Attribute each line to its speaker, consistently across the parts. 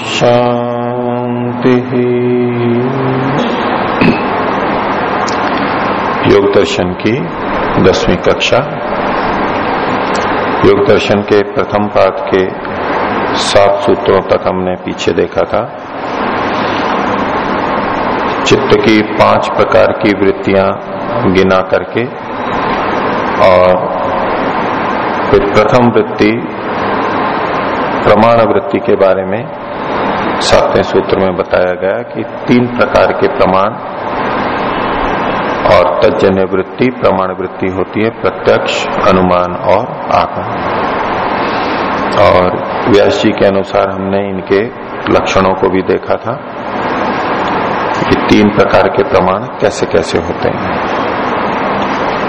Speaker 1: शांति योग दर्शन की दसवीं कक्षा। योग दर्शन के प्रथम पाठ के सात सूत्रों तक हमने पीछे देखा था। चित्त की पाँच प्रकार की वृत्तियाँ गिना करके और फिर प्रथम वृत्ति प्रमाण वृत्ति के बारे में सातवें सूत्र में बताया गया कि तीन प्रकार के प्रमाण और तजन्य वृत्ति, प्रमाण वृत्ति होती है, प्रत्यक्ष, अनुमान और आगम और व्यास जी के अनुसार हमने इनके लक्षणों को भी देखा था कि तीन प्रकार के प्रमाण कैसे कैसे होते हैं।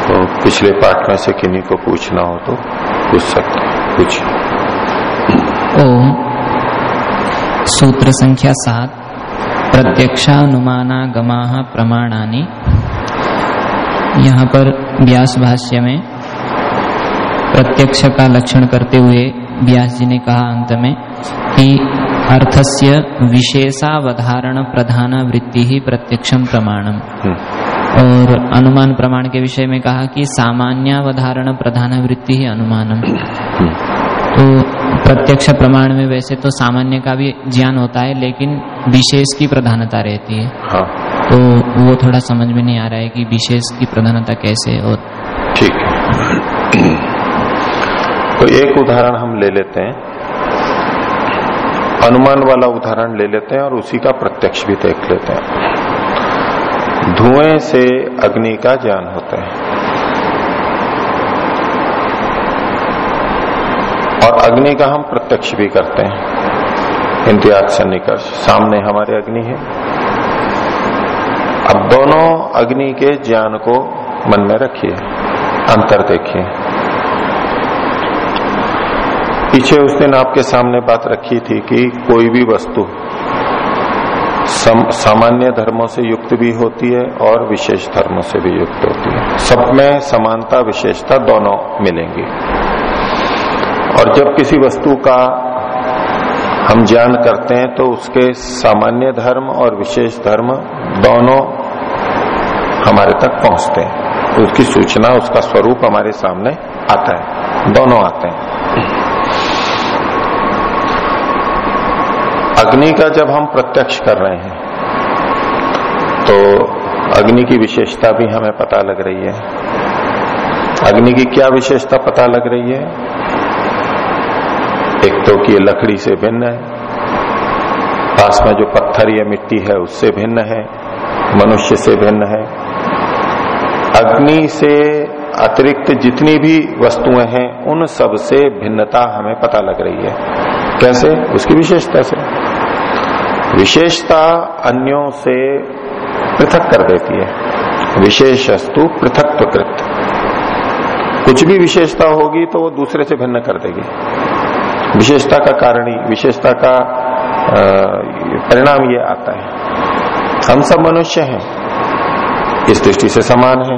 Speaker 1: तो पिछले पाठ में से किन्हीं को पूछना हो तो पूछ सकते पूछिए।
Speaker 2: सूत्र संख्या सात। प्रत्यक्षानुमानागमा प्रमाणानि। यहाँ पर व्यास भाष्य में प्रत्यक्ष का लक्षण करते हुए व्यास जी ने कहा अंत में कि अर्थस्य विशेषावधारण प्रधान वृत्ति ही प्रत्यक्षम प्रमाणम। और अनुमान प्रमाण के विषय में कहा कि सामान्यावधारण प्रधान वृत्ति ही अनुमानम। तो प्रत्यक्ष प्रमाण में वैसे तो सामान्य का भी ज्ञान होता है लेकिन विशेष की प्रधानता रहती है।
Speaker 1: हाँ।
Speaker 2: तो वो थोड़ा समझ में नहीं आ रहा है कि विशेष की प्रधानता कैसे और
Speaker 1: ठीक तो एक उदाहरण हम ले लेते हैं। अनुमान वाला उदाहरण ले लेते हैं और उसी का प्रत्यक्ष भी देख लेते हैं। धुएँ से अग्नि का ज्ञान होता है। और अग्नि का हम प्रत्यक्ष भी करते हैं। इंतजाज सन्निकर्ष सामने हमारे अग्नि है। अब दोनों अग्नि के ज्ञान को मन में रखिए। अंतर देखिए। पीछे उस दिन आपके सामने बात रखी थी कि कोई भी वस्तु सम, सामान्य धर्मों से युक्त भी होती है और विशेष धर्मों से भी युक्त होती है। सब में समानता विशेषता दोनों मिलेंगी। और जब किसी वस्तु का हम ज्ञान करते हैं तो उसके सामान्य धर्म और विशेष धर्म दोनों हमारे तक पहुँचते हैं। तो उसकी सूचना, उसका स्वरूप हमारे सामने आता है। दोनों आते हैं। अग्नि का जब हम प्रत्यक्ष कर रहे हैं तो अग्नि की विशेषता भी हमें पता लग रही है। अग्नि की क्या विशेषता पता लग रही है? एक तो कि लकड़ी से भिन्न है। पास में जो पत्थर या मिट्टी है, उससे भिन्न है। मनुष्य से भिन्न है। अग्नि से अतिरिक्त जितनी भी वस्तुएँ हैं, उन सबसे भिन्नता हमें पता लग रही है। कैसे? उसकी विशेषता से। विशेषता अन्यों से पृथक कर देती है। विशेष वस्तु पृथकत्वकृत। कुछ भी विशेषता होगी तो वो दूसरे से भिन्न कर देगी। विशेषता का कारण ही, विशेषता का परिणाम ये आता है। हम सब मनुष्य हैं, इस दृष्टि से समान है,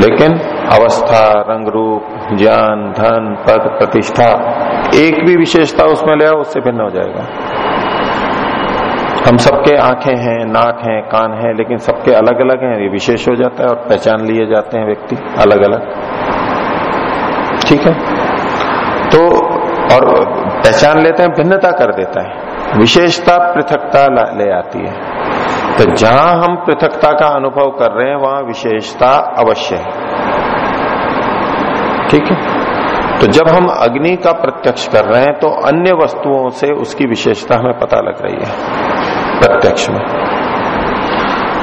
Speaker 1: लेकिन अवस्था, रंग रूप, ज्ञान, धन, पद, प्रतिष्ठा, एक भी विशेषता उसमें ले आओ, उससे भिन्न हो जाएगा। हम सबके आँखें हैं, नाक हैं, कान हैं, लेकिन सबके अलग अलग हैं, ये विशेष हो जाता है और पहचान लिए जाते हैं व्यक्ति अलग अलग ठीक है? तो और पहचान लेते हैं, भिन्नता कर देता है। विशेषता पृथकता ले आती है। तो जहाँ हम पृथकता का अनुभव कर रहे हैं, वहाँ विशेषता अवश्य है। ठीक है? तो जब हम अग्नि का प्रत्यक्ष कर रहे हैं तो अन्य वस्तुओं से उसकी विशेषता हमें पता लग रही है, प्रत्यक्ष में।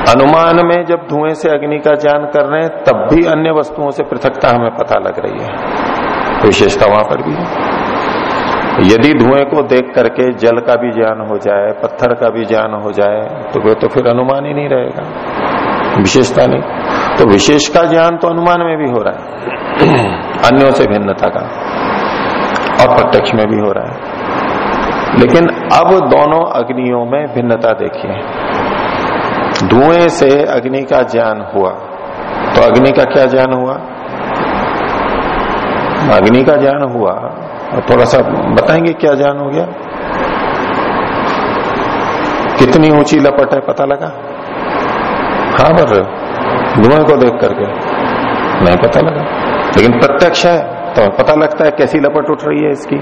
Speaker 1: अनुमान में जब धुएँ से अग्नि का ज्ञान कर रहे हैं, तब भी अन्य वस्तुओं से पृथकता हमें पता लग रही है। विशेषता वहाँ पर भी है। यदि धुएँ को देख करके जल का भी ज्ञान हो जाए, पत्थर का भी ज्ञान हो जाए तो वे तो फिर अनुमान ही नहीं रहेगा। विशेषता नहीं। तो विशेष का ज्ञान तो अनुमान में भी हो रहा है। अन्यों से भिन्नता का और प्रत्यक्ष में भी हो रहा है। लेकिन अब दोनों अग्नियों में भिन्नता देखिए। धुएँ से अग्नि का ज्ञान हुआ तो अग्नि का क्या ज्ञान हुआ? अग्नि का ज्ञान हुआ थोड़ा सा बताएँगे क्या ज्ञान हो गया? कितनी ऊँची लपट है पता लगा? हाँ बर धुएँ को देख करके। नहीं पता लगा। लेकिन प्रत्यक्ष है तो पता लगता है कैसी लपट उठ रही है इसकी।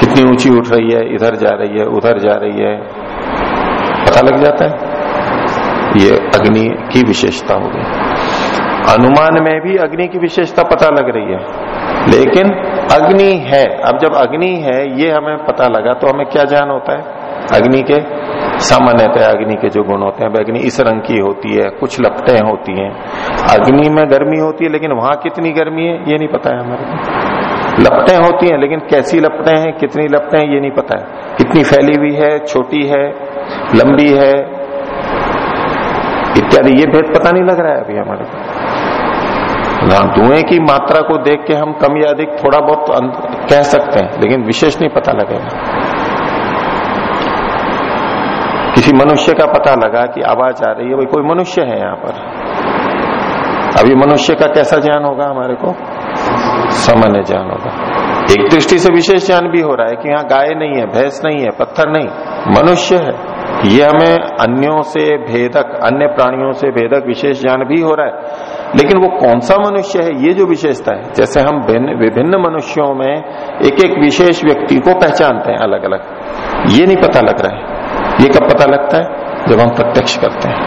Speaker 1: कितनी ऊँची उठ रही है, इधर जा रही है, उधर जा रही है। पता लग जाता है। ये अग्नि की विशेषता होगी अनुमान में भी अग्नि की विशेषता पता लग रही है। लेकिन अग्नि है। अब जब अग्नि है, ये हमें पता लगा तो हमें क्या ज्ञान होता है? अग्नि के? सामान्यतः अग्नि के जो गुण होते हैं अग्नि इस रंग की होती है, कुछ लपटें होती हैं। अग्नि में गर्मी होती है, लेकिन वहाँ कितनी गर्मी है, ये नहीं पता है हमारे को। लपटें होती हैं, लेकिन कैसी लपटें हैं, कितनी लपटें हैं, ये नहीं पता है। कितनी फैली हुई है, छोटी है, लंबी है, इत्यादि, ये भेद पता नहीं लग रहा है अभी हमारे को। धुएँ की मात्रा को देख के हम कम या अधिक थोड़ा बहुत कह सकते हैं, लेकिन विशेष नहीं पता लगेगा। किसी मनुष्य का पता लगा कि आवाज़ आ रही है, भाई कोई मनुष्य है यहाँ पर? अभी मनुष्य का कैसा ज्ञान होगा हमारे को? सामान्य ज्ञान होगा। एक दृष्टि से विशेष ज्ञान भी हो रहा है कि यहाँ गाय नहीं है, भैंस नहीं है, पत्थर नहीं, मनुष्य है। ये हमें अन्यों से भेदक, अन्य प्राणियों से भेदक विशेष ज्ञान भी हो रहा है। लेकिन वो कौन सा मनुष्य है? ये जो विशेषता है, जैसे हम विभिन्न मनुष्यों में एक एक विशेष व्यक्ति को पहचानते हैं अलग अलग ये नहीं पता लग रहा है। ये कब पता लगता है? जब हम प्रत्यक्ष करते हैं।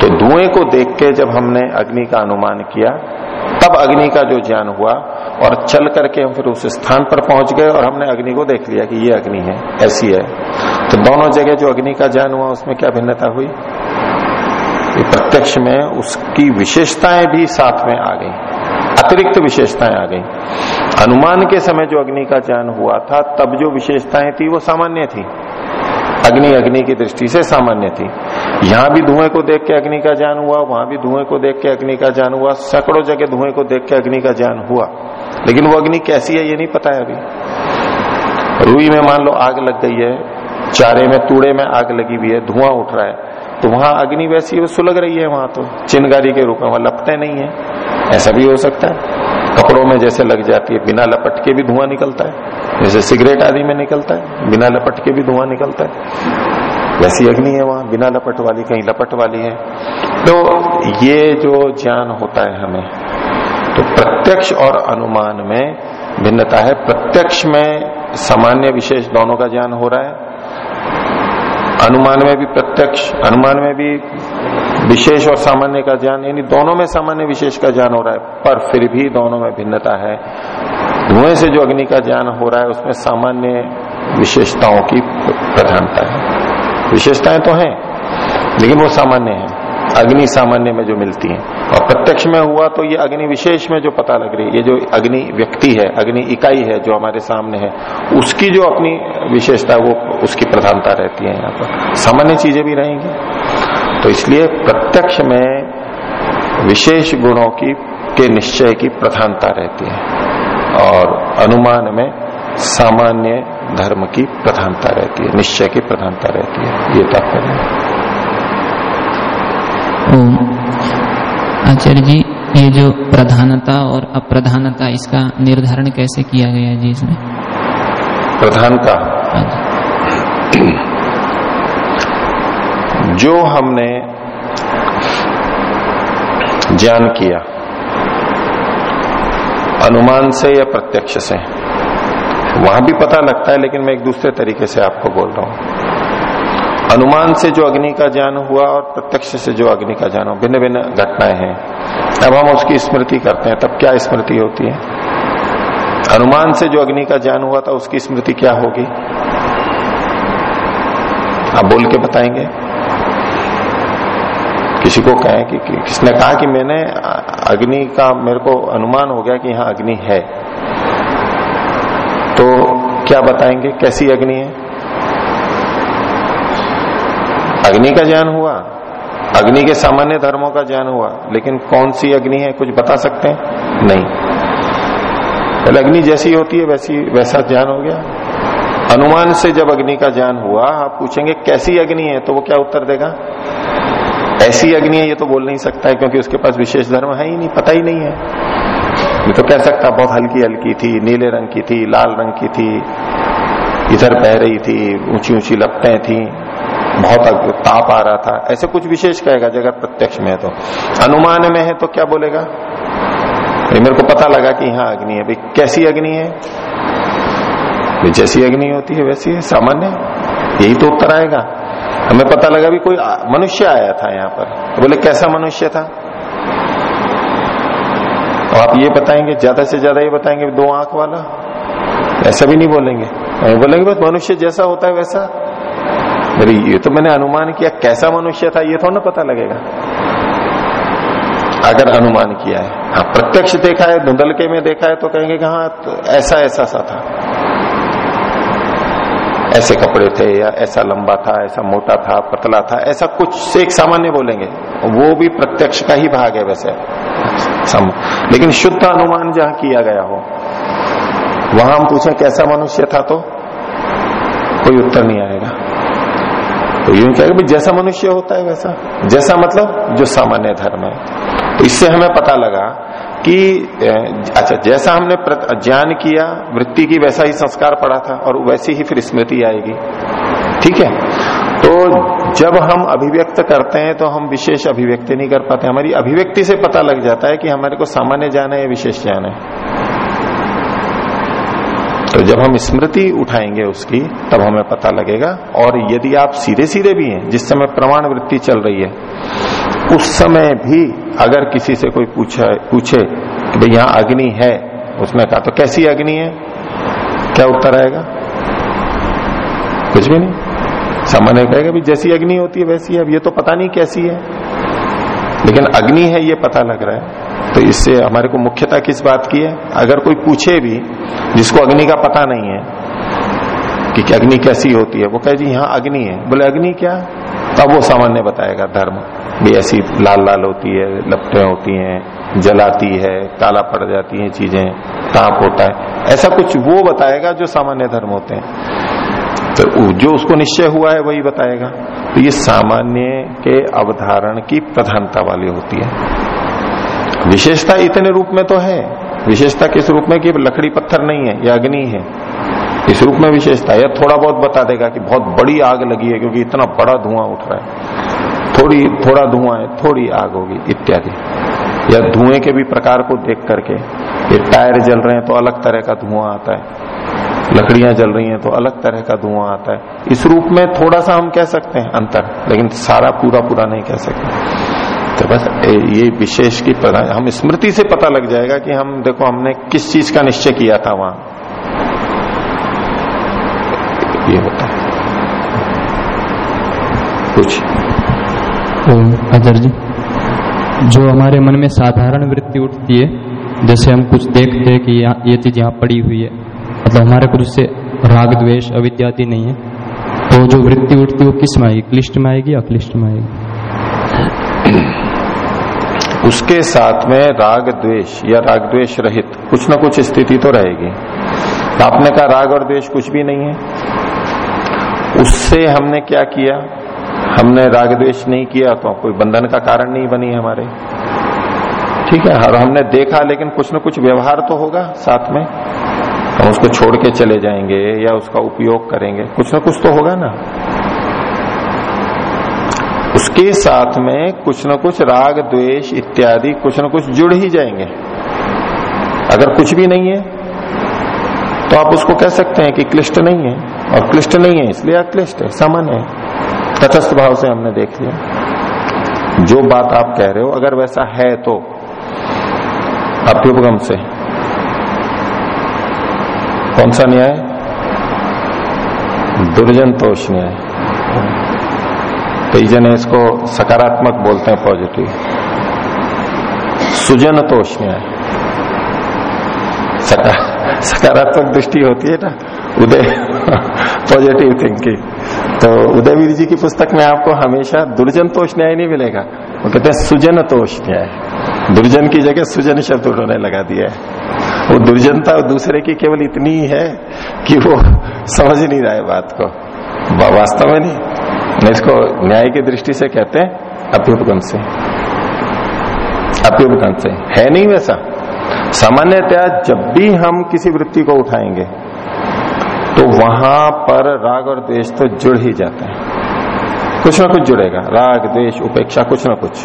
Speaker 1: तो धुएँ को देख के जब हमने अग्नि का अनुमान किया, तब अग्नि का जो ज्ञान हुआ और चल करके हम फिर उस स्थान पर पहुँच गए और हमने अग्नि को देख लिया कि ये अग्नि है, ऐसी है। तो दोनों जगह जो अग्नि का ज्ञान हुआ, उसमें क्या भिन्नता हुई? प्रत्यक्ष में उसकी विशेषताएँ भी साथ में आ गई। अतिरिक्त विशेषताएँ आ गई। अनुमान के समय जो अग्नि का ज्ञान हुआ था, तब जो विशेषताएँ थी, वो सामान्य थी। अग्नि अग्नि की दृष्टि से सामान्य थी। यहाँ भी धुएँ को देख के अग्नि का ज्ञान हुआ, वहाँ भी धुएँ को देख के अग्नि का ज्ञान हुआ, सैकड़ों जगह धुएँ को देख के अग्नि का ज्ञान हुआ। लेकिन वो अग्नि कैसी है, ये नहीं पता है अभी। रूई में मान लो आग लग गई है, चारे में, तूड़े में आग लगी हुई है, धुआँ उठ रहा है। तो वहाँ अग्नि वैसी वो सुलग रही है वहाँ तो। चिनगारी के रूप में वहाँ लपटे नहीं है। ऐसा भी हो सकता है। कपड़ों में जैसे लग जाती है, बिना लपट के भी धुआँ निकलता है। जैसे सिगरेट आदि में निकलता है, बिना लपट के भी धुआँ निकलता है। वैसी अग्नि है वहाँ, बिना लपट वाली, कहीं लपट वाली है। तो ये जो ज्ञान होता है हमें तो प्रत्यक्ष और अनुमान में भिन्नता है। प्रत्यक्ष में सामान्य विशेष दोनों का ज्ञान हो रहा है। अनुमान में भी प्रत्यक्ष अनुमान में भी विशेष और सामान्य का ज्ञान, यानी दोनों में सामान्य विशेष का ज्ञान हो रहा है, पर फिर भी दोनों में भिन्नता है। धुएँ से जो अग्नि का ज्ञान हो रहा है, उसमें सामान्य विशेषताओं की प्रधानता है। विशेषताएँ तो हैं, लेकिन वो सामान्य है। अग्नि सामान्य में जो मिलती है। और प्रत्यक्ष में हुआ तो ये अग्नि विशेष में जो पता लग रही है ये जो अग्नि व्यक्ति है, अग्नि इकाई है जो हमारे सामने है, उसकी जो अपनी विशेषता वो उसकी प्रधानता रहती है यहाँ पर। सामान्य चीज़ें भी रहेंगी। तो इसलिए प्रत्यक्ष में विशेष गुणों की, के निश्चय की प्रधानता रहती है। और अनुमान में सामान्य धर्म की प्रधानता रहती है, निश्चय की प्रधानता रहती है। ये तात्पर्य
Speaker 2: आचार्य जी, ये जो प्रधानता और अप्रधानता, इसका निर्धारण कैसे किया गया जी इसमें?
Speaker 1: प्रधानता। जो हमने ज्ञान किया, अनुमान से या प्रत्यक्ष से, वहाँ भी पता लगता है, लेकिन मैं एक दूसरे तरीके से आपको बोल रहा हूँ। अनुमान से जो अग्नि का ज्ञान हुआ और प्रत्यक्ष से जो अग्नि का ज्ञान हुआ भिन्न भिन्न घटनाएँ हैं। अब हम उसकी स्मृति करते हैं। तब क्या स्मृति होती है? अनुमान से जो अग्नि का ज्ञान हुआ था उसकी स्मृति क्या होगी? आप बोल के बताएँगे? किसी को कहें कि, कि किसने कहा कि मैंने अग्नि का मेरे को अनुमान हो गया कि यहाँ अग्नि है। तो क्या बताएँगे? कैसी अग्नि है? अग्नि का ज्ञान हुआ। अग्नि के सामान्य धर्मों का ज्ञान हुआ। लेकिन कौन सी अग्नि है, कुछ बता सकते हैं? नहीं। पहले अग्नि जैसी होती है, वैसी, वैसा ज्ञान हो गया। अनुमान से जब अग्नि का ज्ञान हुआ, आप पूछेंगे, कैसी अग्नि है? तो वो क्या उत्तर देगा? ऐसी अग्नि है, ये तो बोल नहीं सकता है, क्योंकि उसके पास विशेष धर्म है ही नहीं, पता ही नहीं है। ये तो कह सकता, बहुत हल्की हल्की थी, नीले रंग की थी, लाल रंग की थी, इधर बह रही थी ऊँची ऊँची लपटें थी। बहुत ताप आ रहा था। ऐसे कुछ विशेष कहेगा जगह प्रत्यक्ष में है तो। अनुमान में है तो क्या बोलेगा? मेरे को पता लगा कि यहाँ अग्नि है। भाई, कैसी अग्नि है? जैसी अग्नि होती है, वैसी है, सामान्य। यही तो उत्तर आएगा। हमें पता लगा भी कोई मनुष्य आया था यहाँ पर। तो बोले, कैसा मनुष्य था? तो आप ये बताएँगे, ज़्यादा से ज़्यादा ये बताएँगे, दो आँख वाला। ऐसा भी नहीं बोलेंगे। बोलेंगे, बस मनुष्य जैसा होता है वैसा। अरे ये तो मैंने अनुमान किया, कैसा मनुष्य था, ये थोड़ा ना पता लगेगा। अगर अनुमान किया है। हाँ प्रत्यक्ष देखा है धुंधलके में देखा है तो कहेंगे कि हाँ तो ऐसा ऐसा सा था। ऐसे कपड़े थे, या ऐसा लंबा था, ऐसा मोटा था, पतला था, ऐसा कुछ से एक सामान्य बोलेंगे। वो भी प्रत्यक्ष का ही भाग है वैसे। सम लेकिन शुद्ध अनुमान जहाँ किया गया हो, वहाँ हम पूछे, कैसा मनुष्य था तो? कोई उत्तर नहीं आएगा। तो यूँ कहेगा जैसा मनुष्य होता है वैसा। जैसा मतलब जो सामान्य धर्म है। तो इससे हमें पता लगा कि अच्छा जैसा हमने ज्ञान किया, वृत्ति की वैसा ही संस्कार पड़ा था और वैसी ही फिर स्मृति आएगी। ठीक है? तो जब हम अभिव्यक्त करते हैं तो हम विशेष अभिव्यक्ति नहीं कर पाते। हमारी अभिव्यक्ति से पता लग जाता है कि हमारे को सामान्य ज्ञान है या विशेष ज्ञान है। तो जब हम स्मृति उठाएँगे उसकी, तब हमें पता लगेगा। और यदि आप सीधे सीधे भी हैं, जिस समय प्रमाण वृत्ति चल रही है, उस समय भी अगर किसी से कोई पूछे पूछे कि भाई यहाँ अग्नि है, उसने कहा तो कैसी अग्नि है? क्या उत्तर आएगा? कुछ भी नहीं। सामान्य कहेगा भी जैसी अग्नि होती है, वैसी है। अब ये तो पता नहीं कैसी है। लेकिन अग्नि है, ये पता लग रहा है। तो इससे हमारे को मुख्यता किस बात की है? अगर कोई पूछे भी, जिसको अग्नि का पता नहीं है, कि अग्नि कैसी होती है, वो कहे, जी यहाँ अग्नि है। बोले, अग्नि क्या? तब वो सामान्य बताएगा धर्म भी ऐसी लाल लाल होती है, लपटे होती हैं, जलाती है, काला पड़ जाती है चीज़ें, ताप होता है। ऐसा कुछ वो बताएगा जो सामान्य धर्म होते हैं। तो जो उसको निश्चय हुआ है, वही बताएगा। तो ये सामान्य के अवधारण की प्रधानता वाली होती है। विशेषता इतने रूप में तो है। विशेषता किस रूप में कि लकड़ी पत्थर नहीं है, या अग्नि है। इस रूप में विशेषता या थोड़ा बहुत बता देगा कि बहुत बड़ी आग लगी है, क्योंकि इतना बड़ा धुआँ उठ रहा है। थोड़ी, थोड़ा धुआँ है, थोड़ी आग होगी, इत्यादि। या धुएँ के भी प्रकार को देख करके, ये टायर जल रहे हैं तो अलग तरह का धुआँ आता है। लकड़ियाँ जल रही हैं तो अलग तरह का धुआँ आता है। इस रूप में थोड़ा सा हम कह सकते हैं अंतर, लेकिन सारा पूरा पूरा नहीं कह सकते। ये विशेष की प्रधान हम स्मृति से पता लग जाएगा कि हम, देखो, हमने किस चीज़ का निश्चय किया था वहाँ। ये होता है। कुछ
Speaker 3: अजर जी, जो हमारे मन में साधारण वृत्ति उठती है, जैसे हम कुछ देखते हैं कि ये चीज़ यहाँ पड़ी हुई है मतलब हमारे को से राग, द्वेष अविद्यादि नहीं है तो जो वृत्ति उठती है वो किसमें आएगी? क्लिष्ट में आएगी या क्लिष्ट में आएगी?
Speaker 1: उसके साथ में राग द्वेष या राग द्वेष रहित कुछ ना कुछ स्थिति तो रहेगी। आपने कहा राग और द्वेष कुछ भी नहीं है। उससे हमने क्या किया? हमने राग द्वेष नहीं किया तो कोई बंधन का कारण नहीं बनी हमारे। ठीक है, और हमने देखा लेकिन कुछ न कुछ व्यवहार तो होगा साथ में। हम उसको छोड़ के चले जाएँगे या उसका उपयोग करेंगे। कुछ न कुछ तो होगा ना। उसके साथ में कुछ न कुछ राग, द्वेष इत्यादि कुछ न कुछ जुड़ ही जाएँगे। अगर कुछ भी नहीं है तो आप उसको कह सकते हैं कि क्लिष्ट नहीं है, और क्लिष्ट नहीं है इसलिए अक्लिष्ट है सामान्य है। तटस्थ भाव से हमने देख लिया। जो बात आप कह रहे हो, अगर वैसा है तो अभ्युपगम से। कौन सा न्याय? दुर्जन तोष न्याय। कई जन इसको सकारात्मक बोलते हैं पॉजिटिव सुजन तोष न्याय सकारात्मक दृष्टि होती है ना? उदय पॉजिटिव थिंकिंग तो उदयवीर जी की पुस्तक में आपको हमेशा दुर्जन तोष न्याय नहीं मिलेगा। वो कहते हैं, सुजन तोष न्याय। दुर्जन की जगह सुजन शब्द उन्होंने लगा दिया है। वो दुर्जनता दूसरे की केवल इतनी ही है कि वो समझ नहीं रहा है बात को। वास्तव में नहीं। इसको न्याय की दृष्टि से कहते हैं अभ्युपगम से। अभ्युपगम से। है नहीं वैसा? सामान्यतया जब भी हम किसी वृत्ति को उठाएँगे तो वहाँ पर राग और द्वेष तो जुड़ ही जाता है। कुछ ना कुछ जुड़ेगा। राग, द्वेष, उपेक्षा, कुछ ना कुछ।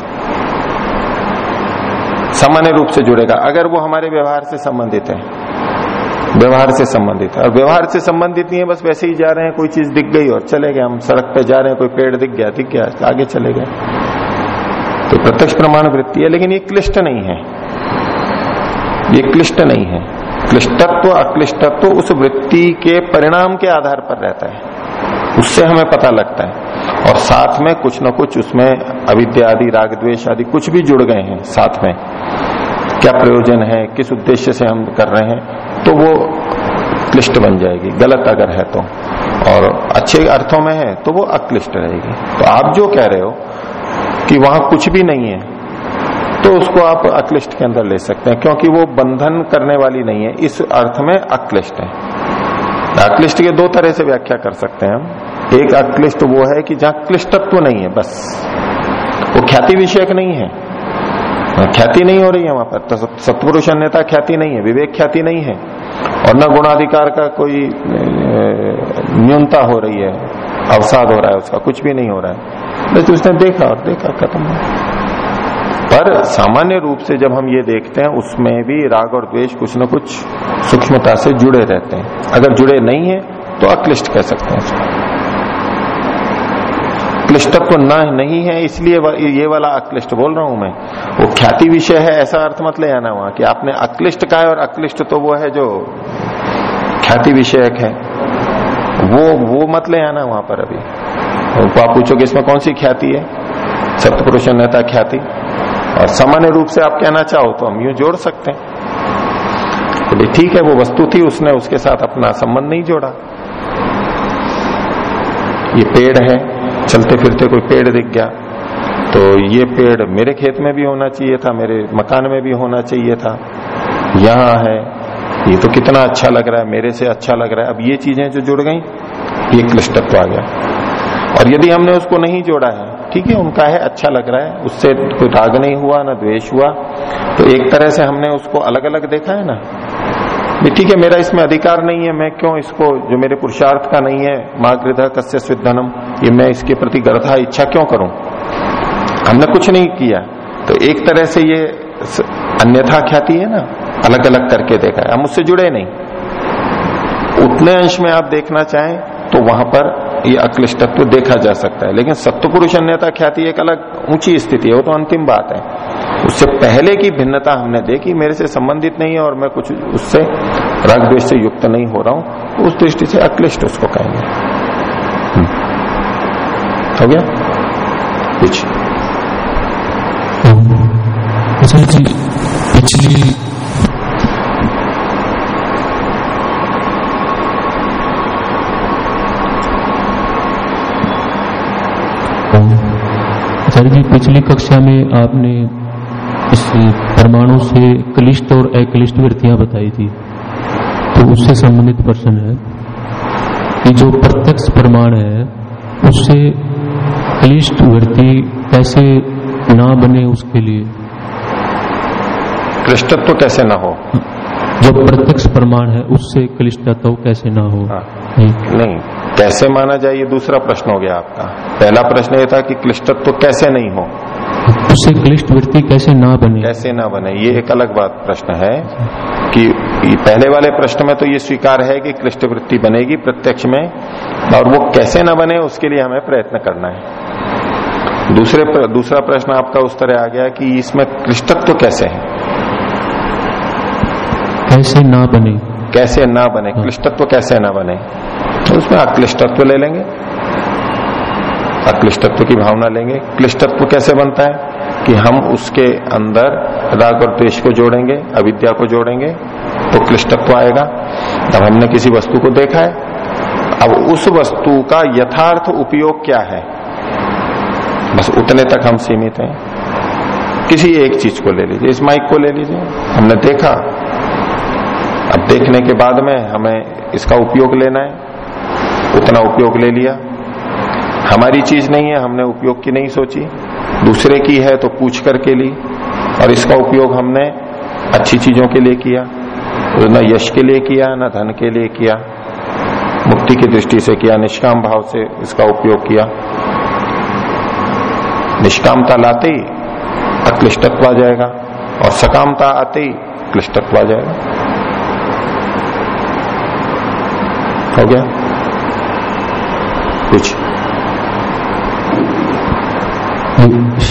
Speaker 1: सामान्य रूप से जुड़ेगा। अगर वो हमारे व्यवहार से संबंधित है व्यवहार से संबंधित है। और व्यवहार से संबंधित नहीं है, बस वैसे ही जा रहे हैं, कोई चीज़ दिख गई और चले गए, हम सड़क पे जा रहे हैं, कोई पेड़ दिख गया दिख गया, आगे चले गए। तो प्रत्यक्ष प्रमाण वृत्ति है, लेकिन ये क्लिष्ट नहीं है। ये क्लिष्ट नहीं है। क्लिष्टत्व, अक्लिष्टत्व उस वृत्ति के परिणाम के आधार पर रहता है। उससे हमें पता लगता है। और साथ में कुछ न कुछ उसमें अविद्या आदि, राग द्वेष आदि कुछ भी जुड़ गए हैं साथ में। क्या प्रयोजन है, किस उद्देश्य से हम कर रहे हैं तो वो क्लिष्ट बन जाएगी। गलत अगर है तो। और अच्छे अर्थों में है तो वो अक्लिष्ट रहेगी। तो आप जो कह रहे हो कि वहाँ कुछ भी नहीं है तो उसको आप अक्लिष्ट के अंदर ले सकते हैं, क्योंकि वो बंधन करने वाली नहीं है। इस अर्थ में अक्लिष्ट है। अक्लिष्ट के दो तरह से व्याख्या कर सकते हैं हम। एक अक्लिष्ट वो है कि जहाँ क्लिष्टत्व नहीं है, बस। वो ख्याति विषयक नहीं है। ख्याति नहीं हो रही है वहाँ पर। तो सत्पुरुष अन्यता ख्याति नहीं है, विवेक ख्याति नहीं है। और न गुणाधिकार का कोई न्यूनता हो रही है, अवसाद हो रहा है उसका, कुछ भी नहीं हो रहा है। बस तो उसने देखा और देखा खत्म। पर सामान्य रूप से जब हम ये देखते हैं, उसमें भी राग और द्वेष कुछ न कुछ सूक्ष्मता से जुड़े रहते हैं। अगर जुड़े नहीं है तो अक्लिष्ट कह सकते हैं उसको। क्लिष्टत्व न नहीं है, इसलिए ये वाला अक्लिष्ट बोल रहा हूँ मैं। वो ख्याति विषय है, ऐसा अर्थ मत ले आना वहाँ कि आपने अक्लिष्ट कहा है और अक्लिष्ट तो वो है जो ख्याति विषयक है। वो वो मत ले आना वहाँ पर अभी। तो आप पूछोगे इसमें कौन सी ख्याति है? सप्तपुरुष नेता ख्याति। और सामान्य रूप से आप कहना चाहो तो हम यू जोड़ सकते हैं। तो ठीक है, वो वस्तु थी, उसने उसके साथ अपना संबंध नहीं जोड़ा। ये पेड़ है चलते फिरते कोई पेड़ दिख गया। तो ये पेड़ मेरे खेत में भी होना चाहिए था, मेरे मकान में भी होना चाहिए था। यहाँ है। ये तो कितना अच्छा लग रहा है, मेरे से अच्छा लग रहा है। अब ये चीज़ें जो जुड़ गई, ये क्लिष्टत्व आ गया। और यदि हमने उसको नहीं जोड़ा है, ठीक है, उनका है अच्छा लग रहा है, उससे कोई राग नहीं हुआ, ना द्वेष हुआ। तो एक तरह से हमने उसको अलग अलग देखा है ना। ठीक है, मेरा इसमें अधिकार नहीं है, मैं क्यों इसको, जो मेरे पुरुषार्थ का नहीं है माँ गृह कस्य स्विधनम ये मैं इसके प्रति गर्था इच्छा क्यों करूँ? हमने कुछ नहीं किया। तो एक तरह से ये अन्यथा ख्याति है ना? अलग अलग करके देखा है। हम उससे जुड़े नहीं। उतने अंश में आप देखना चाहें तो वहाँ पर ये अक्लिष्टत्व देखा जा सकता है। लेकिन सत्पुरुष अन्यथा ख्याति एक अलग ऊँची स्थिति है, वो तो अंतिम बात है। उससे पहले की भिन्नता हमने देखी, मेरे से संबंधित नहीं है और मैं कुछ उससे राग द्वेष से युक्त नहीं हो रहा हूँ। उस दृष्टि से अक्लिष्ट उसको कहेंगे। हो गया? कुछ
Speaker 4: पिछली सर जी, पिछली कक्षा में आपने परमाणु से क्लिष्ट और अक्लिष्ट वृत्तियाँ बताई थी। तो उससे संबंधित प्रश्न है कि जो प्रत्यक्ष प्रमाण है उससे क्लिष्ट वृत्ति कैसे ना बने उसके लिए?
Speaker 1: क्लिष्टत्व कैसे ना हो?
Speaker 4: जो प्रत्यक्ष प्रमाण है उससे क्लिष्टत्व कैसे ना हो?
Speaker 1: हाँ, नहीं कैसे माना जाए ये दूसरा प्रश्न हो गया आपका। पहला प्रश्न ये था कि क्लिष्टत्व कैसे नहीं हो?
Speaker 4: उससे क्लिष्ट वृत्ति कैसे ना बने?
Speaker 1: कैसे ना बने? ये एक अलग बात प्रश्न है कि पहले वाले प्रश्न में तो ये स्वीकार है कि क्लिष्ट वृत्ति बनेगी प्रत्यक्ष में और वो कैसे ना बने उसके लिए हमें प्रयत्न करना है। दूसरे प्र, दूसरा प्रश्न आपका उस तरह आ गया कि इसमें क्लिष्टत्व तो कैसे है?
Speaker 4: कैसे ना बने?
Speaker 1: कैसे ना बने? क्लिष्टत्व कैसे ना बने? तो उसमें अक्लिष्टत्व ले लेंगे। अक्लिष्टत्व की भावना लेंगे। क्लिष्टत्व कैसे बनता है? कि हम उसके अंदर राग और द्वेष को जोड़ेंगे, अविद्या को जोड़ेंगे तो क्लिष्टत्व आएगा। अब हमने किसी वस्तु को देखा है। अब उस वस्तु का यथार्थ उपयोग क्या है? बस उतने तक हम सीमित हैं। किसी एक चीज़ को ले लीजिए, इस माइक को ले लीजिए। हमने देखा। अब देखने के बाद में हमें इसका उपयोग लेना है। उतना उपयोग ले लिया। हमारी चीज़ नहीं है, हमने उपयोग की नहीं सोची। दूसरे की है तो पूछ करके ली। और इसका उपयोग हमने अच्छी चीज़ों के लिए किया। तो न यश के लिए किया, न धन के लिए किया। मुक्ति की दृष्टि से किया, निष्काम भाव से इसका उपयोग किया। निष्कामता लाते ही अक्लिष्टत्व आ जाएगा और सकामता आते ही क्लिष्टत्व आ जाएगा। हो गया? कुछ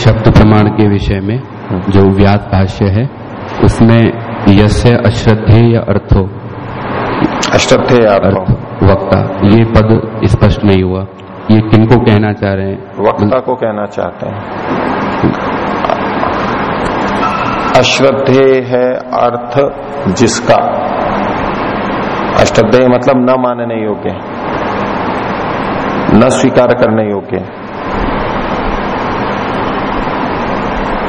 Speaker 5: शब्द प्रमाण के विषय में जो व्यास भाष्य है उसमें यस्य अश्रद्धे या अर्थो।
Speaker 1: अश्रद्धे आप
Speaker 5: अर्थ वक्ता। ये पद स्पष्ट नहीं हुआ। ये किनको कहना चाह रहे हैं?
Speaker 1: वक्ता को कहना चाहते हैं। अश्रद्धे है अर्थ जिसका? अश्रद्धेय मतलब न मानने योग्य। न स्वीकार करने योग्य।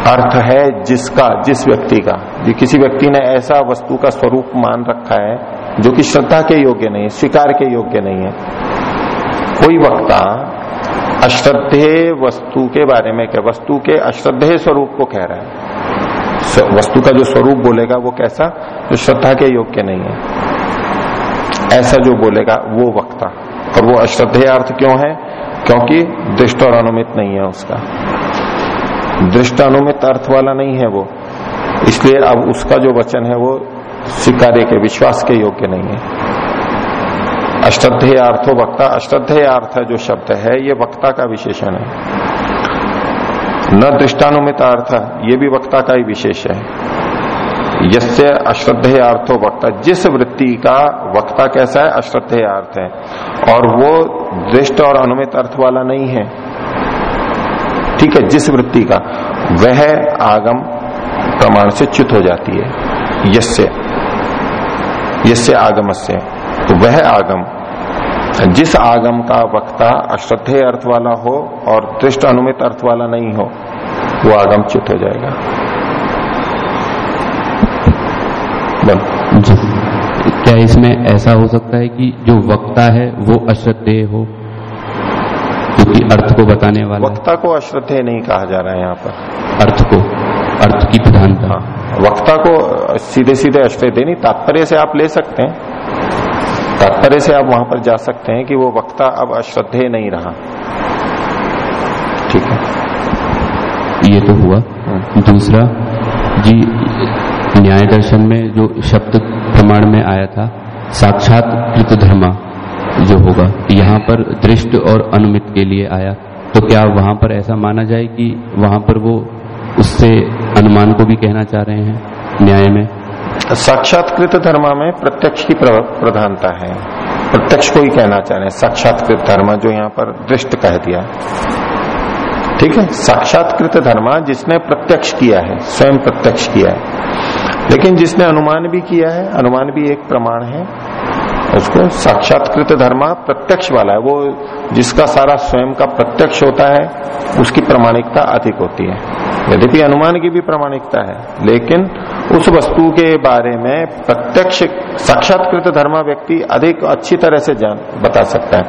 Speaker 1: अर्थ है जिसका, जिस व्यक्ति का। जो, किसी व्यक्ति ने ऐसा वस्तु का स्वरूप मान रखा है, जो कि श्रद्धा के योग्य नहीं है स्वीकार के योग्य नहीं है। कोई वक्ता अश्रद्धेय वस्तु के बारे में क्या वस्तु के अश्रद्धेय स्वरूप को कह रहा है। वस्तु का जो स्वरूप बोलेगा, वो कैसा? जो श्रद्धा के योग्य नहीं है। ऐसा जो बोलेगा, वो वक्ता। और वो अश्रद्धेय अर्थ क्यों है? क्योंकि दृष्ट और अनुमित नहीं है उसका। दृष्ट अनुमित अर्थ वाला नहीं है वो। इसलिए अब उसका जो वचन है वो स्वीकार्य के, विश्वास के योग्य नहीं है। अश्रद्धेय अर्थो वक्ता। अश्रद्धेय अर्थ जो शब्द है, ये वक्ता का विशेषण है। न दृष्टानुमित अर्थ, ये भी वक्ता का ही विशेष है। यस्य अश्रद्धेय अर्थो वक्ता। जिस वृत्ति का वक्ता कैसा है अश्रद्धेय अर्थ है। और वो दृष्ट और अनुमित अर्थ वाला नहीं है। ठीक है, जिस वृत्ति का, वह आगम प्रमाण से च्युत हो जाती है। यस्य आगम से तो वह आगम, जिस आगम का वक्ता अश्रद्धेय अर्थ वाला हो और दृष्ट अनुमित अर्थ वाला नहीं हो, वो आगम च्युत हो जाएगा।
Speaker 5: क्या इसमें ऐसा हो सकता है कि जो वक्ता है, वो अश्रद्धेय हो? क्योंकि अर्थ को बताने वाला
Speaker 1: वक्ता को अश्रद्धेय नहीं कहा जा रहा है यहाँ पर।
Speaker 5: अर्थ को अर्थ की प्रधानता।
Speaker 1: हाँ वक्ता को सीधे सीधे अश्रद्धेय नहीं तात्पर्य से आप ले सकते हैं। तात्पर्य से आप वहाँ पर जा सकते हैं कि वो वक्ता अब अश्रद्धेय नहीं रहा। ठीक है।
Speaker 5: ये तो हुआ। दूसरा जी न्याय दर्शन में जो शब्द प्रमाण में आया था साक्षात कृत धर्मा जो होगा यहाँ पर दृष्ट और अनुमित के लिए आया। तो क्या वहाँ पर ऐसा माना जाए कि वहाँ पर वो उससे अनुमान को भी कहना चाह रहे हैं न्याय में?
Speaker 1: साक्षात्कृत धर्म में प्रत्यक्ष की प्रधानता है। प्रत्यक्ष को ही कहना चाह रहे हैं। साक्षात्कृत धर्म जो यहाँ पर दृष्ट कह दिया। ठीक है? साक्षात्कृत धर्म जिसने प्रत्यक्ष किया है, स्वयं प्रत्यक्ष किया है। लेकिन जिसने अनुमान भी किया है, अनुमान भी एक प्रमाण है। उसको साक्षात्कृत धर्म प्रत्यक्ष वाला है। वो जिसका सारा स्वयं का प्रत्यक्ष होता है, उसकी प्रमाणिकता अधिक होती है। यद्यपि अनुमान की भी प्रमाणिकता है, लेकिन उस वस्तु के बारे में प्रत्यक्ष साक्षात्कृत धर्म व्यक्ति अधिक अच्छी तरह से जान, बता सकता है।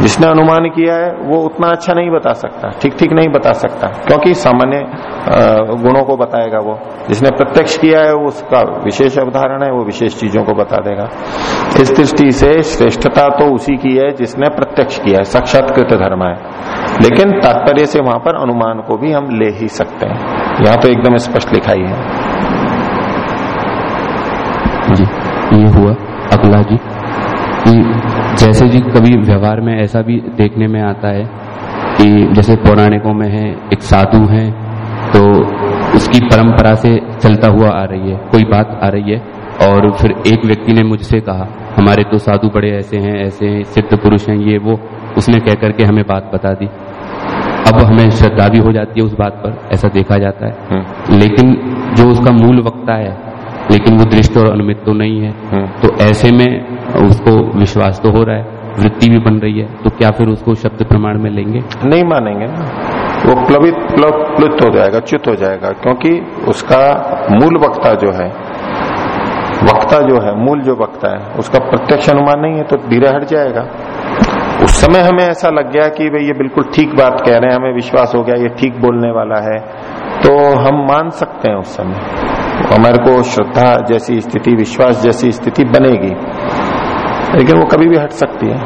Speaker 1: जिसने अनुमान किया है, वो उतना अच्छा नहीं बता सकता ठीक ठीक नहीं बता सकता, क्योंकि सामान्य गुणों को बताएगा वो। जिसने प्रत्यक्ष किया है, वो उसका विशेष अवधारण है, वो विशेष चीज़ों को बता देगा। इस दृष्टि से श्रेष्ठता तो उसी की है, जिसने प्रत्यक्ष किया है, साक्षात्कृत धर्म है। लेकिन तात्पर्य से वहाँ पर अनुमान को भी हम ले ही सकते हैं। यहाँ तो एकदम स्पष्ट लिखाई है।
Speaker 5: जी, ये हुआ अगला जी। जैसे जी कभी व्यवहार में ऐसा भी देखने में आता है कि जैसे पौराणिकों में है एक साधु है तो उसकी परंपरा से चलता हुआ आ रही है कोई बात आ रही है। और फिर एक व्यक्ति ने मुझसे कहा हमारे तो साधु बड़े ऐसे हैं ऐसे हैं सिद्ध पुरुष हैं ये वो। उसने कह करके हमें बात बता दी। अब हमें श्रद्धा भी हो जाती है उस बात पर ऐसा देखा जाता है। लेकिन जो उसका मूल वक्ता है लेकिन वो दृष्ट और अनुमित तो नहीं है। तो ऐसे में उसको विश्वास तो हो रहा है, वृत्ति भी बन रही है तो क्या फिर उसको शब्द प्रमाण में लेंगे?
Speaker 1: नहीं मानेंगे ना। वो प्लवित, प्लव प्लुत हो जाएगा, च्युत हो जाएगा, क्योंकि उसका मूल वक्ता जो है, वक्ता जो है, मूल जो वक्ता है, उसका प्रत्यक्ष अनुमान नहीं है तो धीरे हट जाएगा। उस समय हमें ऐसा लग गया कि भाई ये बिल्कुल ठीक बात कह रहे हैं, हमें विश्वास हो गया, ये ठीक बोलने वाला है तो हम मान सकते हैं उस समय। हमारे को श्रद्धा जैसी स्थिति, विश्वास जैसी स्थिति बनेगी। लेकिन वो कभी भी हट सकती है।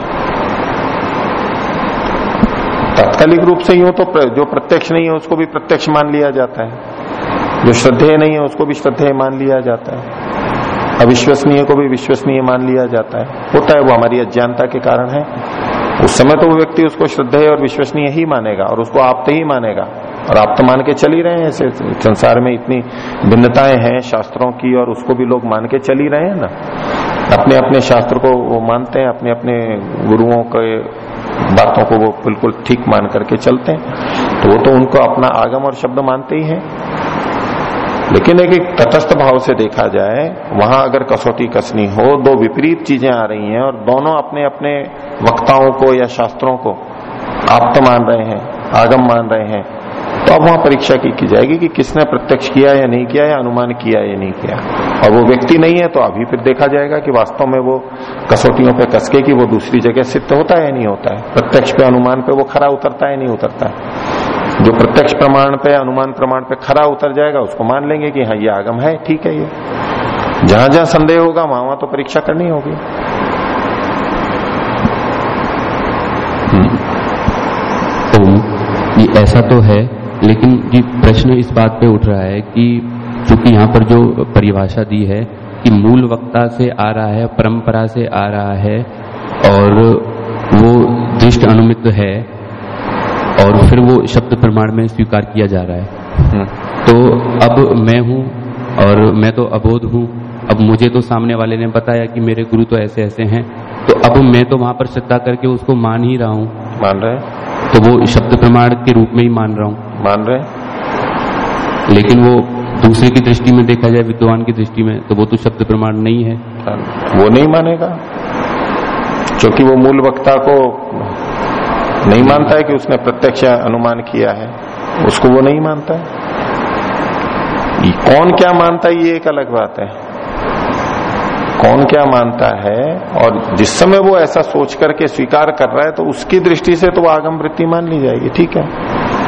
Speaker 1: तात्कालिक रूप से यूँ तो जो प्रत्यक्ष नहीं है, उसको भी प्रत्यक्ष मान लिया जाता है। जो श्रद्धेय नहीं है, उसको भी श्रद्धेय मान लिया जाता है। अविश्वसनीय को भी विश्वसनीय मान लिया जाता है। होता है, वो हमारी अज्ञानता के कारण है। उस समय तो वो व्यक्ति उसको श्रद्धेय और विश्वसनीय ही मानेगा और उसको आप ही मानेगा। और आप तो मान के चल ही रहे हैं, ऐसे संसार में इतनी भिन्नताएँ हैं शास्त्रों की और उसको भी लोग मान के चल ही रहे हैं ना। अपने अपने शास्त्र को वो मानते हैं अपने अपने गुरुओं के बातों को वो बिल्कुल ठीक मान करके चलते हैं। तो वो तो उनको अपना आगम और शब्द मानते ही हैं। लेकिन एक, एक तटस्थ भाव से देखा जाए वहाँ अगर कसौटी कसनी हो दो विपरीत चीज़ें आ रही हैं और दोनों अपने अपने वक्ताओं को या शास्त्रों को आप तो मान रहे हैं आगम मान रहे हैं। तो अब वहाँ परीक्षा की की जाएगी कि किसने प्रत्यक्ष किया या नहीं किया या अनुमान किया या नहीं किया। और वो व्यक्ति नहीं है तो अभी फिर देखा जाएगा कि वास्तव में वो कसौटियों पे कसके की वो दूसरी जगह सिद्ध होता है या नहीं होता है। प्रत्यक्ष पे अनुमान पे वो खरा उतरता है नहीं उतरता है। जो प्रत्यक्ष प्रमाण पे, अनुमान प्रमाण पे खरा उतर जाएगा, उसको मान लेंगे कि हाँ ये आगम है, ठीक है ये। जहाँ जहाँ संदेह होगा, वहाँ वहाँ तो परीक्षा करनी होगी।
Speaker 5: तो ये ऐसा तो है लेकिन ये प्रश्न इस बात पे उठ रहा है कि चूँकि यहाँ पर जो परिभाषा दी है कि मूल वक्ता से आ रहा है परंपरा से आ रहा है और वो दृष्ट अनुमित है और फिर वो शब्द प्रमाण में स्वीकार किया जा रहा है। हम्म। तो अब मैं हूँ और मैं तो अबोध हूँ। अब मुझे तो सामने वाले ने बताया कि मेरे गुरु तो ऐसे ऐसे हैं। तो अब मैं तो वहाँ पर श्रद्धा करके उसको मान ही रहा हूँ।
Speaker 1: मान रहे
Speaker 5: तो वो शब्द प्रमाण के रूप में ही मान रहा हूँ।
Speaker 1: मान रहे
Speaker 5: लेकिन वो दूसरे की दृष्टि में देखा जाए विद्वान की दृष्टि में तो वो तो शब्द प्रमाण नहीं है।
Speaker 1: वो नहीं मानेगा। क्योंकि वो मूल वक्ता को नहीं मानता है कि उसने प्रत्यक्ष अनुमान किया है। उसको वो नहीं मानता है। कौन क्या मानता है ये एक अलग बात है। कौन क्या मानता है और जिस समय वो ऐसा सोच करके स्वीकार कर रहा है तो उसकी दृष्टि से तो आगम वृत्ति मान ली जाएगी। ठीक है?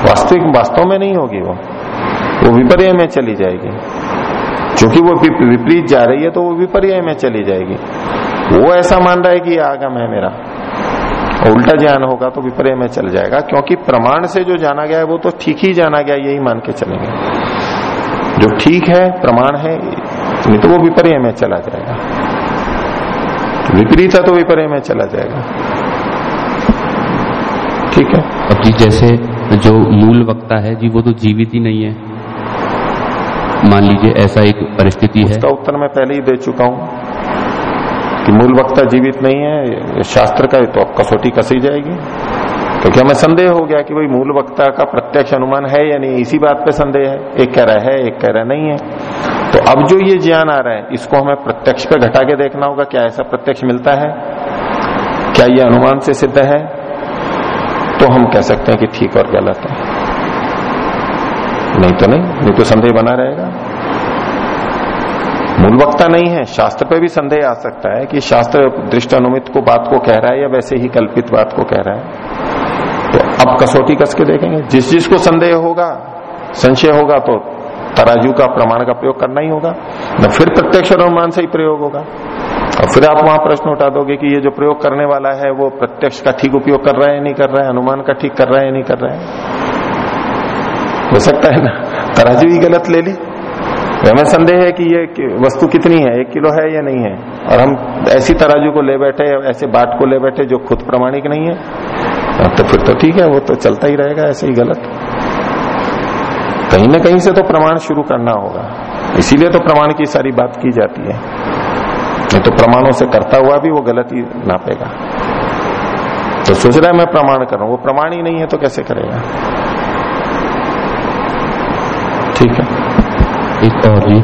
Speaker 1: वास्तविक वास्तव में नहीं होगी वो। वो विपर्य में चली जाएगी। क्योंकि वो विपरीत जा रही है तो वो विपर्य में चली जाएगी। वो ऐसा मान रहा है कि आगम है मेरा। उल्टा ज्ञान होगा तो विपर्य में चल जाएगा, क्योंकि प्रमाण से जो जाना गया है, वो तो ठीक ही जाना गया, यही मान के चलेंगे। जो ठीक है, प्रमाण है, नहीं तो वो विपर्य में चला जाएगा। विपरीत है तो विपर्य में चला जाएगा। ठीक है?
Speaker 5: अब जी जैसे जो मूल वक्ता है जी, वो तो जीवित ही नहीं है। मान लीजिए ऐसा एक परिस्थिति है।
Speaker 1: उसका उत्तर मैं पहले ही दे चुका हूँ कि मूल वक्ता जीवित नहीं है, शास्त्र का तो अब कसौटी कसी जाएगी। क्योंकि हमें संदेह हो गया कि भाई मूल वक्ता का प्रत्यक्ष अनुमान है या नहीं, इसी बात पे संदेह है। एक कह रहा है, एक कह रहा नहीं है। तो अब जो ये ज्ञान आ रहा है, इसको हमें प्रत्यक्ष पे घटा के देखना होगा, क्या ऐसा प्रत्यक्ष मिलता है? क्या ये अनुमान से सिद्ध है? तो हम कह सकते हैं कि ठीक और गलत है। नहीं तो नहीं नहीं तो संदेह बना रहेगा। मूल वक्ता नहीं है, शास्त्र पे भी संदेह आ सकता है कि शास्त्र दृष्ट अनुमित को बात को कह रहा है या वैसे ही कल्पित बात को कह रहा है। तो अब कसौटी कस के देखेंगे। जिस जिसको संदेह होगा, संशय होगा तो तराजू का प्रमाण का प्रयोग करना ही होगा। न फिर प्रत्यक्ष अनुमान से ही प्रयोग होगा। और फिर आप वहाँ प्रश्न उठा दोगे कि ये जो प्रयोग करने वाला है, वो प्रत्यक्ष का ठीक उपयोग कर रहा है नहीं कर रहा है, अनुमान का ठीक कर रहा है नहीं कर रहा है? हो सकता है ना? तराजू ही गलत ले ली। हमें संदेह है कि ये वस्तु कितनी है, एक किलो है या नहीं है? और हम ऐसी तराजू को ले बैठे, ऐसे बाट को ले बैठे जो खुद प्रमाणिक नहीं है। तो फिर तो ठीक है, वो तो चलता ही रहेगा, ऐसे ही गलत। कहीं ना कहीं से तो प्रमाण शुरू करना होगा। इसीलिए तो प्रमाण की सारी बात की जाती है। नहीं तो प्रमाणों से करता हुआ भी वो गलत ही नापेगा। तो सोच रहा है मैं प्रमाण कर रहा हूँ वो प्रमाण ही नहीं है तो कैसे करेगा? ठीक है।
Speaker 5: एक और जी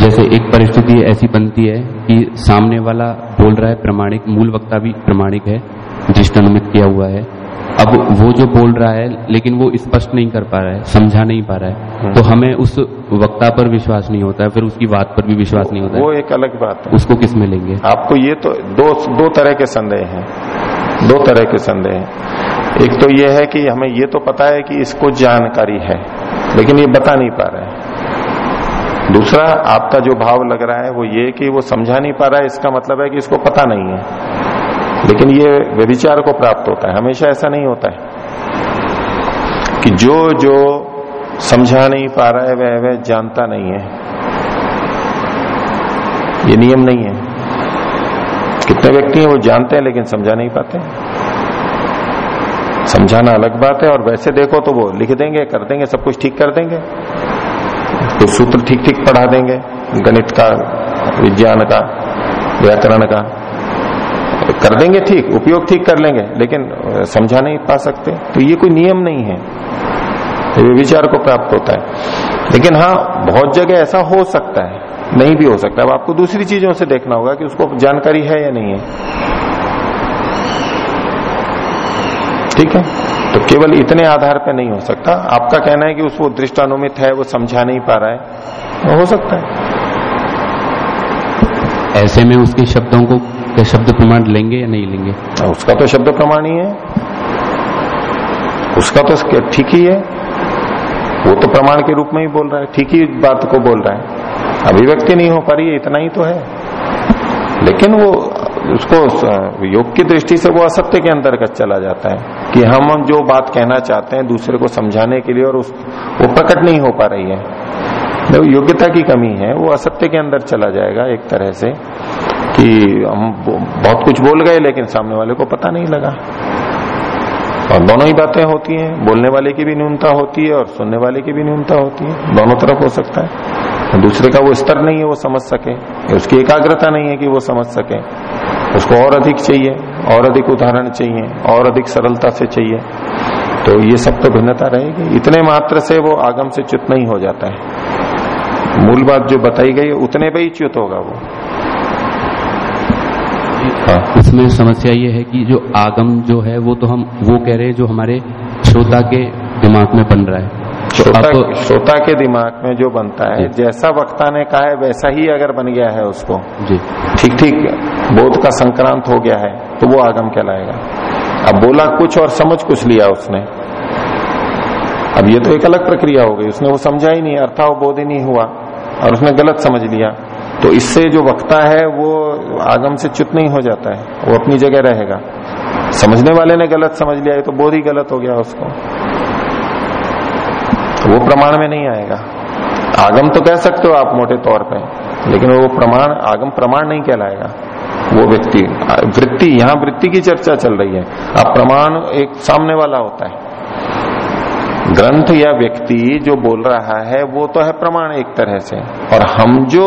Speaker 5: जैसे एक परिस्थिति ऐसी बनती है कि सामने वाला बोल रहा है प्रमाणिक मूल वक्ता भी प्रमाणिक है जिस अनुमित किया हुआ है। अब वो जो बोल रहा है लेकिन वो स्पष्ट नहीं कर पा रहा है समझा नहीं पा रहा है तो हमें उस वक्ता पर विश्वास नहीं होता है फिर उसकी बात पर भी विश्वास नहीं होता
Speaker 1: वो एक अलग बात है।
Speaker 5: उसको किसमें लेंगे?
Speaker 1: आपको ये तो दो दो तरह के संदेह हैं। दो तरह के संदेह हैं। एक तो ये है कि हमें ये तो पता है कि इसको जानकारी है लेकिन ये बता नहीं पा रहा है। दूसरा आपका जो भाव लग रहा है वो ये कि वो समझा नहीं पा रहा है इसका मतलब है कि इसको पता नहीं है। लेकिन ये व्यविचार को प्राप्त होता है हमेशा ऐसा नहीं होता है कि जो जो समझा नहीं पा रहा है, वह वह जानता नहीं है। ये नियम नहीं है। कितने व्यक्ति हैं वो जानते हैं लेकिन समझा नहीं पाते। समझाना अलग बात है और वैसे देखो तो वो लिख देंगे, कर देंगे, सब कुछ ठीक कर देंगे। कुछ सूत्र ठीक ठीक पढ़ा देंगे, गणित का, विज्ञान का, व्याकरण का। कर देंगे ठीक, उपयोग ठीक कर लेंगे, लेकिन समझा नहीं पा सकते। तो ये कोई नियम नहीं है। विचार को प्राप्त होता है। लेकिन हाँ बहुत जगह ऐसा हो सकता है नहीं भी हो सकता अब आपको दूसरी चीज़ों से देखना होगा कि उसको जानकारी है या नहीं है। ठीक है? तो केवल इतने आधार पर नहीं हो सकता। आपका कहना है कि उसको दृष्टानुमित है वो समझा नहीं पा रहा है। तो हो सकता है।
Speaker 5: ऐसे में उसके शब्दों को क्या शब्द प्रमाण लेंगे या नहीं लेंगे?
Speaker 1: उसका तो शब्द प्रमाण ही है। उसका तो ठीक ही है। वो तो प्रमाण के रूप में ही बोल रहा है, ठीक ही बात को बोल रहा है। अभिव्यक्ति नहीं हो पा रही है, इतना ही तो है। लेकिन वो, उसको योग की दृष्टि से वो असत्य के अंतर्गत चला जाता है, कि हम जो बात कहना चाहते हैं दूसरे को समझाने के लिए और उस, वो प्रकट नहीं हो पा रही है। जो योग्यता की कमी है, वो असत्य के अंदर चला जाएगा एक तरह से, कि हम बहुत कुछ बोल गए, लेकिन सामने वाले को पता नहीं लगा। और दोनों ही बातें होती हैं। बोलने वाले की भी न्यूनता होती है और सुनने वाले की भी न्यूनता होती है। दोनों तरफ़ हो सकता है। दूसरे का वो स्तर नहीं है, वो समझ सके। उसकी एकाग्रता नहीं है कि वो समझ सके। उसको और अधिक चाहिए, और अधिक उदाहरण चाहिए, और अधिक सरलता से चाहिए। तो ये सब तो भिन्नता रहेगी। इतने मात्र से वो आगम से च्युत नहीं हो जाता है। मूल बात जो बताई गई उतने पे ही च्युत होगा वो।
Speaker 5: हाँ। इसमें समस्या ये है कि जो आगम जो है वो तो हम वो कह रहे हैं जो हमारे श्रोता के दिमाग में बन रहा है।
Speaker 1: श्रोता, तो श्रोता के दिमाग में जो बनता है जैसा वक्ता ने कहा है वैसा ही अगर बन गया है उसको।
Speaker 5: जी।
Speaker 1: ठीक ठीक। बोध का संक्रांत हो गया है तो वो आगम कहलाएगा। अब बोला कुछ और समझ कुछ लिया उसने। अब ये तो एक अलग प्रक्रिया हो गई। उसने वो समझा ही नहीं अर्थाव बोध ही नहीं हुआ और उसने गलत समझ लिया। तो इससे जो वक्ता है, वो आगम से च्युत नहीं हो जाता है। वो अपनी जगह रहेगा। समझने वाले ने गलत समझ लिया है तो बोध ही गलत हो गया उसको। वो प्रमाण में नहीं आएगा। आगम तो कह सकते हो आप मोटे तौर पे, लेकिन वो प्रमाण, आगम प्रमाण नहीं कहलाएगा। वो व्यक्ति, वृत्ति, यहाँ वृत्ति की चर्चा चल रही है। अब प्रमाण एक सामने वाला होता है। ग्रंथ या व्यक्ति जो बोल रहा है, वो तो है प्रमाण एक तरह से। और हम जो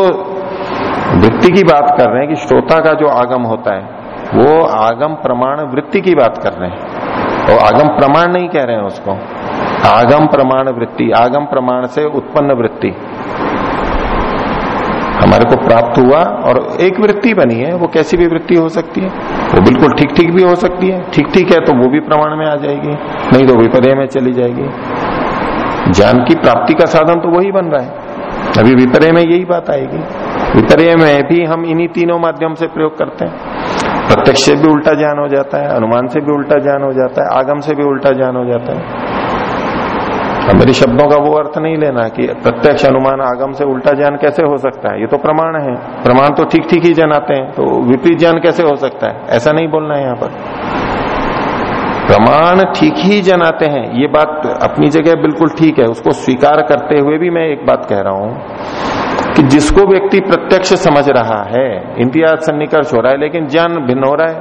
Speaker 1: वृत्ति की बात कर रहे हैं कि श्रोता का जो आगम होता है, वो आगम प्रमाण वृत्ति की बात कर रहे हैं। और आगम प्रमाण नहीं कह रहे हैं उसको। आगम प्रमाण वृत्ति, आगम प्रमाण से उत्पन्न वृत्ति। हमारे को प्राप्त हुआ और एक वृत्ति बनी है, वो कैसी भी वृत्ति हो सकती है? वो बिल्कुल ठीक ठीक भी हो सकती है। ठीक ठीक है तो वो भी प्रमाण में आ जाएगी, नहीं तो विपर्य में चली जाएगी। ज्ञान की प्राप्ति का साधन तो वही बन रहा है। अभी विपर्य में यही बात आएगी। विपर्य में भी हम इन्हीं तीनों माध्यम से प्रयोग करते हैं। प्रत्यक्ष से भी उल्टा ज्ञान हो जाता है, अनुमान से भी उल्टा ज्ञान हो जाता है, आगम से भी उल्टा ज्ञान हो जाता है। अब मेरे शब्दों का वो अर्थ नहीं लेना कि प्रत्यक्ष, अनुमान, आगम से उल्टा ज्ञान कैसे हो सकता है। ये तो प्रमाण है। प्रमाण तो ठीक ठीक ही जनाते हैं तो विपरीत ज्ञान कैसे हो सकता है? ऐसा नहीं बोलना है यहाँ पर। प्रमाण ठीक ही जनाते हैं। ये बात अपनी जगह बिल्कुल ठीक है। उसको स्वीकार करते हुए भी मैं एक बात कह रहा हूँ। कि जिसको व्यक्ति प्रत्यक्ष समझ रहा है इंद्रिया सन्निकर्ष हो रहा है, लेकिन ज्ञान भिन्न हो रहा है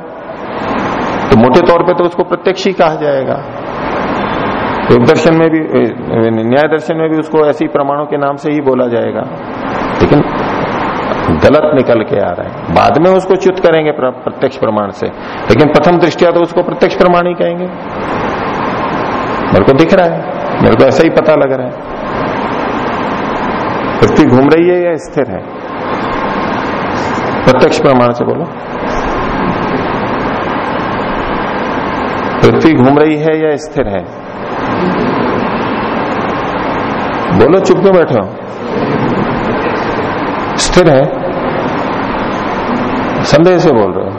Speaker 1: तो मोटे तौर पे तो उसको प्रत्यक्ष ही कहा जाएगा। योग दर्शन में भी, न्याय दर्शन में भी उसको ऐसी प्रमाणों के नाम से ही बोला जाएगा। लेकिन गलत निकल के आ रहा है। बाद में उसको च्युत करेंगे प्रत्यक्ष प्रमाण से। लेकिन प्रथम दृष्टिया तो उसको प्रत्यक्ष प्रमाण ही कहेंगे। मेरे को दिख रहा है। मेरे को ऐसा ही पता लग रहा है। पृथ्वी घूम रही है या स्थिर है? प्रत्यक्ष प्रमाण से बोलो। पृथ्वी घूम रही है या स्थिर है? बोलो, चुप क्यों बैठे हो? स्थिर है। संदेह से बोल रहे हो।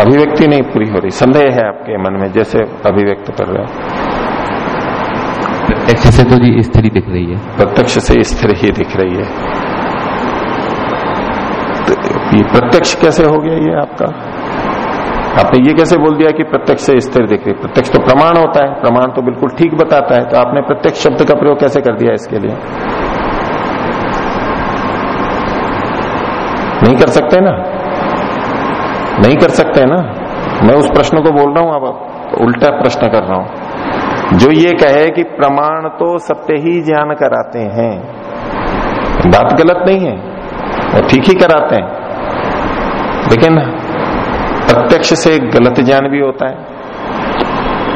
Speaker 1: अभिव्यक्ति नहीं पूरी हो रही। संदेह है आपके मन में, जैसे अभिव्यक्त कर रहे हो।
Speaker 5: प्रत्यक्ष से तो जी स्थिर दिख रही है।
Speaker 1: प्रत्यक्ष से स्थिर ही दिख रही है। तो ये प्रत्यक्ष कैसे हो गया ये आपका? आपने ये कैसे बोल दिया कि प्रत्यक्ष से स्थिर दिख रही प्रत्यक्ष तो प्रमाण होता है, प्रमाण तो बिल्कुल ठीक बताता है। तो आपने प्रत्यक्ष शब्द का प्रयोग कैसे कर दिया इसके लिए? नहीं कर सकते ना? नहीं कर सकते ना? मैं उस प्रश्न को बोल रहा हूँ, अब उल्टा प्रश्न कर रहा हूँ। जो ये कहे कि प्रमाण तो सत्य ही ज्ञान कराते हैं। बात गलत नहीं है ठीक ही कराते हैं। लेकिन प्रत्यक्ष से गलत ज्ञान भी होता है।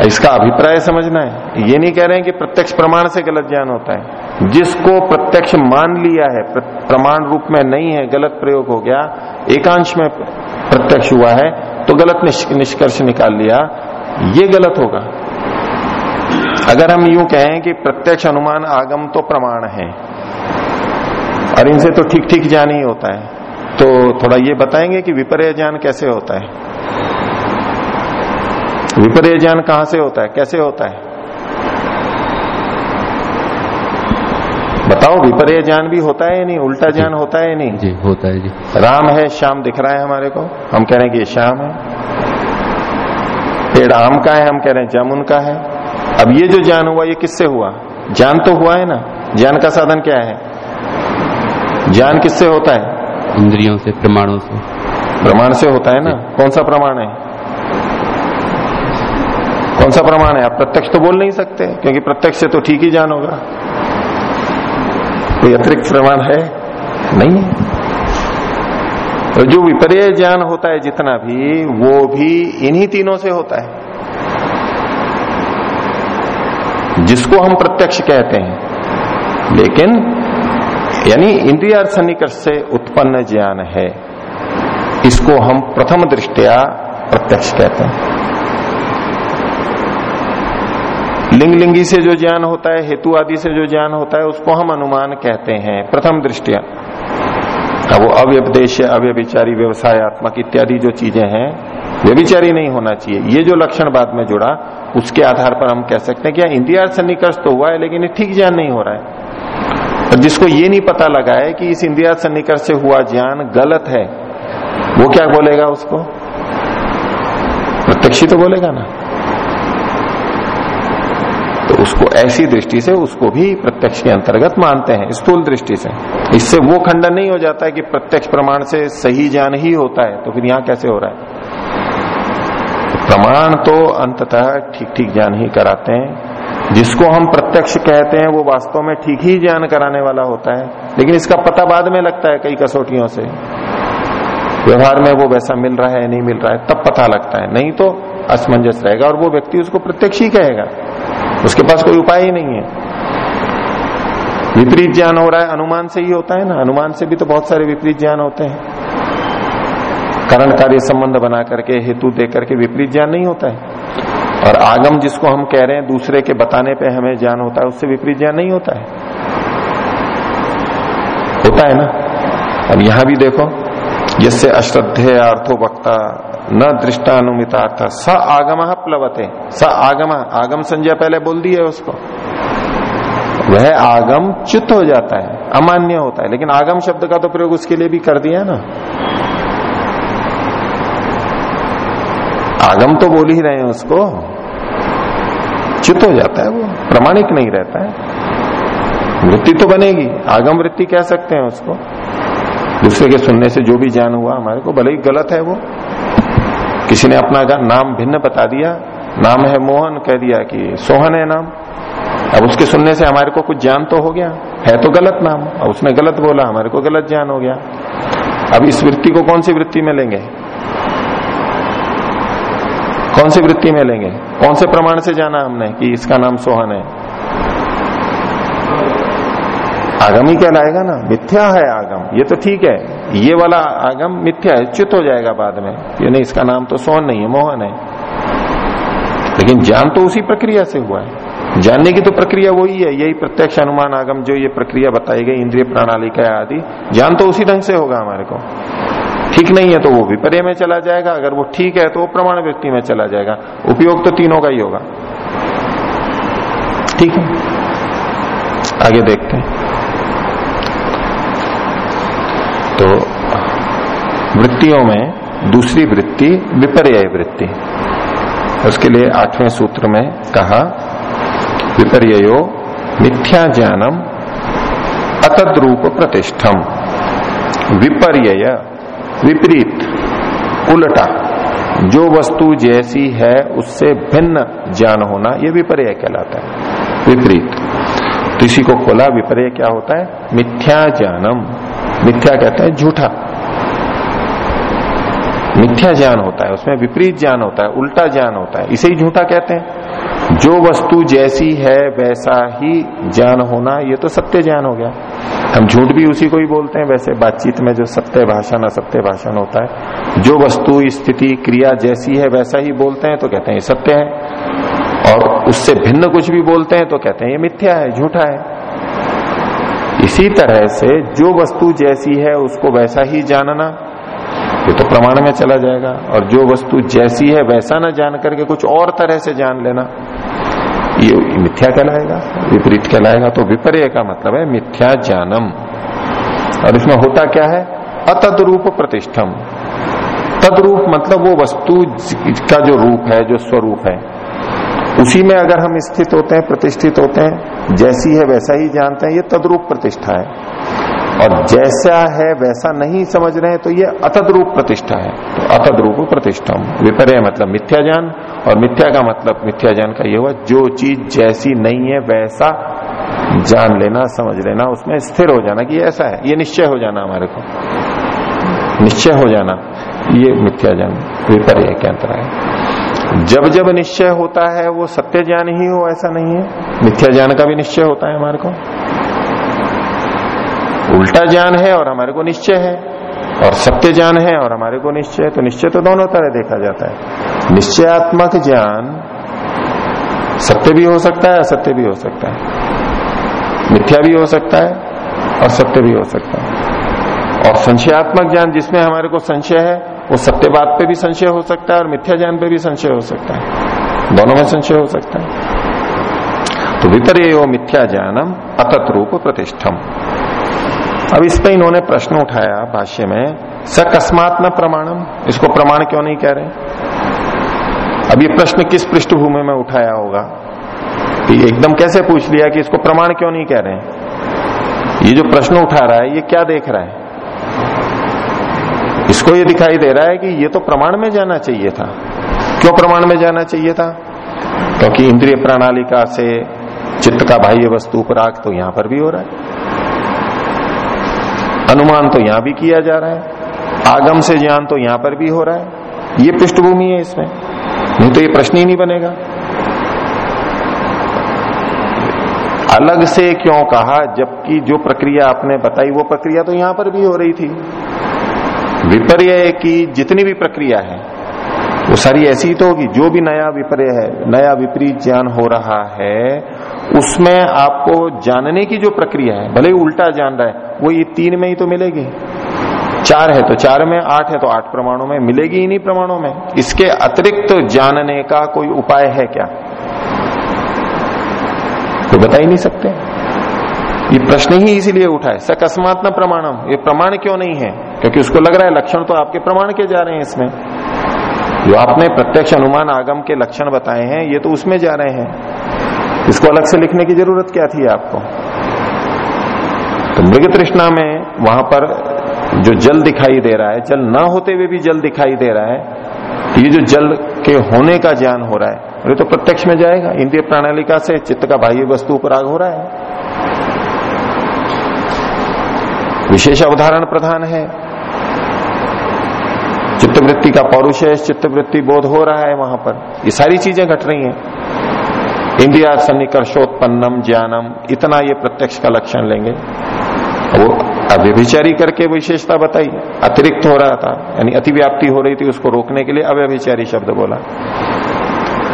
Speaker 1: इसका अभिप्राय समझना है। ये नहीं कह रहे हैं कि प्रत्यक्ष प्रमाण से गलत ज्ञान होता है। जिसको प्रत्यक्ष मान लिया है प्रमाण रूप में नहीं है, गलत प्रयोग हो गया, एकांश में प्रत्यक्ष हुआ है तो गलत निष्कर्ष निकाल लिया, ये गलत होगा। अगर हम यूँ कहें कि प्रत्यक्ष अनुमान आगम तो प्रमाण है और इनसे तो ठीक ठीक ज्ञान ही होता है तो थोड़ा ये बताएँगे कि विपर्य ज्ञान कैसे होता है? विपर्य ज्ञान कहाँ से होता है? कैसे होता है? बताओ विपर्य ज्ञान भी होता है या नहीं? उल्टा ज्ञान होता है या नहीं?
Speaker 5: जी होता है जी।
Speaker 1: राम है श्याम दिख रहा है हमारे को। हम कह रहे हैं कि ये श्याम है। पेड़ आम का है हम कह रहे हैं जामुन का है। अब ये जो ज्ञान हुआ ये किससे हुआ? ज्ञान तो हुआ है ना? ज्ञान का साधन क्या है? ज्ञान किससे होता है?
Speaker 5: इंद्रियों से प्रमाणों से।
Speaker 1: प्रमाण से होता है ना? कौन सा प्रमाण है? कौन सा प्रमाण है? आप प्रत्यक्ष तो बोल नहीं सकते क्योंकि प्रत्यक्ष से तो ठीक ही जान होगा। कोई अतिरिक्त प्रमाण है? नहीं है। तो जो विपर्य ज्ञान होता है जितना भी वो भी इन्हीं तीनों से होता है। जिसको हम प्रत्यक्ष कहते हैं। लेकिन, यानी इंद्रिया सन्निकर्ष से उत्पन्न ज्ञान है, इसको हम प्रथम दृष्टिया प्रत्यक्ष कहते हैं। लिंग लिंगी से जो ज्ञान होता है, हेतु आदि से जो ज्ञान होता है, उसको हम अनुमान कहते हैं, प्रथम दृष्टिया। अब वो अव्यपदेश अव्यभिचारी व्यवसायत्मक इत्यादि जो चीज़ें हैं व्यभिचारी नहीं होना चाहिए। ये जो लक्षण बाद में जुड़ा, उसके आधार पर हम कह सकते हैं कि इंद्रिया सन्निकर्ष तो हुआ है, लेकिन ठीक ज्ञान नहीं हो रहा है। और जिसको ये नहीं पता लगा है कि इस इंद्रिया सन्निकर्ष से हुआ ज्ञान गलत है, वो क्या बोलेगा उसको? प्रत्यक्षी तो बोलेगा ना। तो उसको ऐसी दृष्टि से उसको भी प्रत्यक्ष के अंतर्गत मानते हैं, स्थूल दृष्टि से। इससे वो खंडन नहीं हो जाता है कि प्रत्यक्ष प्रमाण से सही ज्ञान ही होता है तो फिर यहाँ कैसे हो रहा है? प्रमाण तो अंततः ठीक ठीक ज्ञान ही कराते हैं। जिसको हम प्रत्यक्ष कहते हैं, वो वास्तव में ठीक ही ज्ञान कराने वाला होता है। लेकिन इसका पता बाद में लगता है कई कसौटियों से। व्यवहार में वो वैसा मिल रहा है, नहीं मिल रहा है, तब पता लगता है। नहीं तो असमंजस रहेगा और वो व्यक्ति उसको प्रत्यक्ष ही कहेगा। उसके पास कोई उपाय ही नहीं है। विपरीत ज्ञान हो रहा है, अनुमान से ही होता है ना। अनुमान से भी तो बहुत सारे विपरीत ज्ञान होते हैं। करण कार्य संबंध बना करके, हेतु दे करके विपरीत ज्ञान नहीं होता है। और आगम जिसको हम कह रहे हैं, दूसरे के बताने पे हमें ज्ञान होता है, उससे विपरीत ज्ञान नहीं होता है। होता है ना? अब यहाँ भी देखो जिससे अश्रद्धे अर्थो वक्ता, न दृष्टानुमितार्थ स आगम प्लवते। स आगम आगम संजय पहले बोल दी है उसको। वह आगम चित्त हो जाता है, अमान्य होता है। लेकिन आगम शब्द का तो प्रयोग उसके लिए भी कर दिया ना। आगम तो बोल ही रहे हैं उसको। चित हो जाता है वो, प्रमाणिक नहीं रहता है। वृत्ति तो बनेगी, आगम वृत्ति कह सकते हैं उसको। दूसरे के सुनने से जो भी ज्ञान हुआ हमारे को, भले ही गलत है वो। किसी ने अपना नाम भिन्न बता दिया, नाम है मोहन, कह दिया कि सोहन है नाम। अब उसके सुनने से हमारे को कुछ ज्ञान तो हो गया, है तो गलत नाम। अब उसने गलत बोला, हमारे को गलत ज्ञान हो गया। अब इस वृत्ति को कौन सी वृत्ति में लेंगे? कौन सी वृत्ति में लेंगे? कौन से प्रमाण से जाना हमने कि इसका नाम सोहन है? आगम ही कहलाएगा ना? मिथ्या है आगम। ये तो ठीक है। ये वाला आगम मिथ्या है, च्युत हो जाएगा बाद में। ये नहीं, इसका नाम तो सोहन नहीं है, मोहन है। लेकिन ज्ञान तो उसी प्रक्रिया से हुआ है। जानने की तो प्रक्रिया वही है, यही प्रत्यक्ष अनुमान आगम जो ये प्रक्रिया बताई गई, इंद्रिय प्रणाली का आदि। ज्ञान तो उसी ढंग से होगा हमारे को। ठीक नहीं है तो वो विपर्य में चला जाएगा, अगर वो ठीक है तो वो प्रमाण व्यक्ति में चला जाएगा। उपयोग तो तीनों का ही होगा। ठीक है? आगे देखते हैं। तो वृत्तियों में दूसरी वृत्ति विपर्य वृत्ति। उसके लिए आठवें सूत्र में कहा विपर्यो मिथ्या ज्ञानम अतद्रूप प्रतिष्ठम। विपर्य विपरीत, उल्टा। जो वस्तु जैसी है, उससे भिन्न ज्ञान होना यह विपर्य कहलाता है। विपरीत। तो इसी को खोला, विपर्य क्या होता है? मिथ्या ज्ञानम। मिथ्या कहते हैं झूठा। मिथ्या ज्ञान होता है, उसमें विपरीत ज्ञान होता है, उल्टा ज्ञान होता है। इसे ही झूठा कहते हैं। जो वस्तु जैसी है, वैसा ही ज्ञान होना, ये तो सत्य ज्ञान हो गया। हम झूठ भी उसी को ही बोलते हैं, वैसे बातचीत में जो सत्य भाषण असत्य भाषण होता है, जो वस्तु, स्थिति, क्रिया जैसी है, वैसा ही बोलते हैं तो कहते हैं ये सत्य है। और उससे भिन्न कुछ भी बोलते हैं तो कहते हैं ये मिथ्या है, झूठा है। इसी तरह से जो वस्तु जैसी है, उसको वैसा ही जानना, ये तो प्रमाण में चला जाएगा। और जो वस्तु जैसी है, वैसा ना जान करके कुछ और तरह से जान लेना। ये मिथ्या कहलाएगा, विपरीत कहलाएगा तो विपर्य का मतलब है मिथ्या ज्ञानम और इसमें होता क्या है? अतद्रूप प्रतिष्ठम। तद्रूप मतलब वो वस्तु का जो रूप है, जो स्वरूप है। उसी में अगर हम स्थित होते हैं, प्रतिष्ठित होते हैं, जैसी है वैसा ही जानते हैं, ये तद्रूप प्रतिष्ठा है। और जैसा है वैसा नहीं समझ रहे तो ये अतद रूप प्रतिष्ठा है। तो अतद रूप प्रतिष्ठा। विपर्य मतलब मिथ्या ज्ञान, और मिथ्या का मतलब मिथ्या ज्ञान का ये हुआ, जो चीज़ जैसी नहीं है, वैसा जान लेना, समझ लेना, उसमें स्थिर हो जाना कि ऐसा है, ये निश्चय हो जाना हमारे को। निश्चय हो जाना, ये मिथ्या ज्ञान, विपर्य के अंतर है। जब जब निश्चय होता है, वो सत्य ज्ञान ही हो, ऐसा नहीं है। मिथ्या ज्ञान का भी निश्चय होता है हमारे को। उल्टा ज्ञान है और हमारे को निश्चय है। और सत्य ज्ञान है और हमारे को निश्चय है। तो निश्चय तो दोनों तरह देखा जाता है। निश्चयात्मक ज्ञान सत्य भी हो सकता है, असत्य भी हो सकता है। मिथ्या भी हो सकता है और सत्य भी हो सकता है। और संशयात्मक ज्ञान जिसमें हमारे को संशय है, वो सत्य बात पे भी संशय हो सकता है और मिथ्या ज्ञान पे भी संशय हो सकता है। दोनों में संशय हो सकता है। तो विपर्य मिथ्या ज्ञानम अतत रूप प्रतिष्ठम। अब इस पे इन्होंने प्रश्न उठाया भाष्य में, सकस्मात न प्रमाणम? इसको प्रमाण क्यों नहीं कह रहे? अब ये प्रश्न किस पृष्ठभूमि में उठाया होगा? कि एकदम कैसे पूछ लिया कि इसको प्रमाण क्यों नहीं कह रहे? ये जो प्रश्न उठा रहा है, ये क्या देख रहा है? इसको ये दिखाई दे रहा है कि ये तो प्रमाण में जाना चाहिए था। क्यों प्रमाण में जाना चाहिए था? क्योंकि इंद्रिय प्रणालिका से चित्त का बाह्य वस्तु पर तो यहाँ पर भी हो रहा है। अनुमान तो यहाँ भी किया जा रहा है, आगम से ज्ञान तो यहाँ पर भी हो रहा है। ये पृष्ठभूमि है इसमें। नहीं तो ये प्रश्न ही नहीं बनेगा। अलग से क्यों कहा, जबकि जो प्रक्रिया आपने बताई, वो प्रक्रिया तो यहाँ पर भी हो रही थी। विपर्य की जितनी भी प्रक्रिया है, वो सारी ऐसी तो होगी, जो भी नया विपर्य है, नया विपरीत ज्ञान हो रहा है, उसमें आपको जानने की जो प्रक्रिया है, भले ही उल्टा जान रहा है वो ये तीन में ही तो मिलेगी। चार है तो चार में, आठ है तो आठ प्रमाणों में, मिलेगी ही नहीं प्रमाणों में। इसके अतिरिक्त तो जानने का कोई उपाय है क्या? तो बता ही नहीं सकते। ये प्रश्न ही इसीलिए उठा है, सकस्मात न प्रमाणम। ये प्रमाण क्यों नहीं है? क्योंकि उसको लग रहा है लक्षण तो आपके प्रमाण के जा रहे हैं इसमें। जो आपने प्रत्यक्ष अनुमान आगम के लक्षण बताए हैं, ये तो उसमें जा रहे हैं। इसको अलग से लिखने की ज़रूरत क्या थी आपको? तो मृग तृष्णा में वहाँ पर जो जल दिखाई दे रहा है, जल न होते हुए भी जल दिखाई दे रहा है ये जो जल के होने का ज्ञान हो रहा है, ये तो प्रत्यक्ष में जाएगा। इंद्रिय प्रणालिका से चित्त का बाह्य वस्तु उपराग हो रहा है। विशेष अवधारण प्रधान है। चित्तवृत्ति का पौरुष है चित्तवृत्ति बोध हो रहा है वहाँ पर। ये सारी चीज़ें घट रही हैं। इंद्रिया सन्निकर्षोत्पन्नम ज्ञानम, इतना ये प्रत्यक्ष का लक्षण लेंगे। वो अव्यभिचारी करके विशेषता बताई। अतिरिक्त हो रहा था, यानी अतिव्याप्ति हो रही थी, उसको रोकने के लिए अव्यभिचारी शब्द बोला।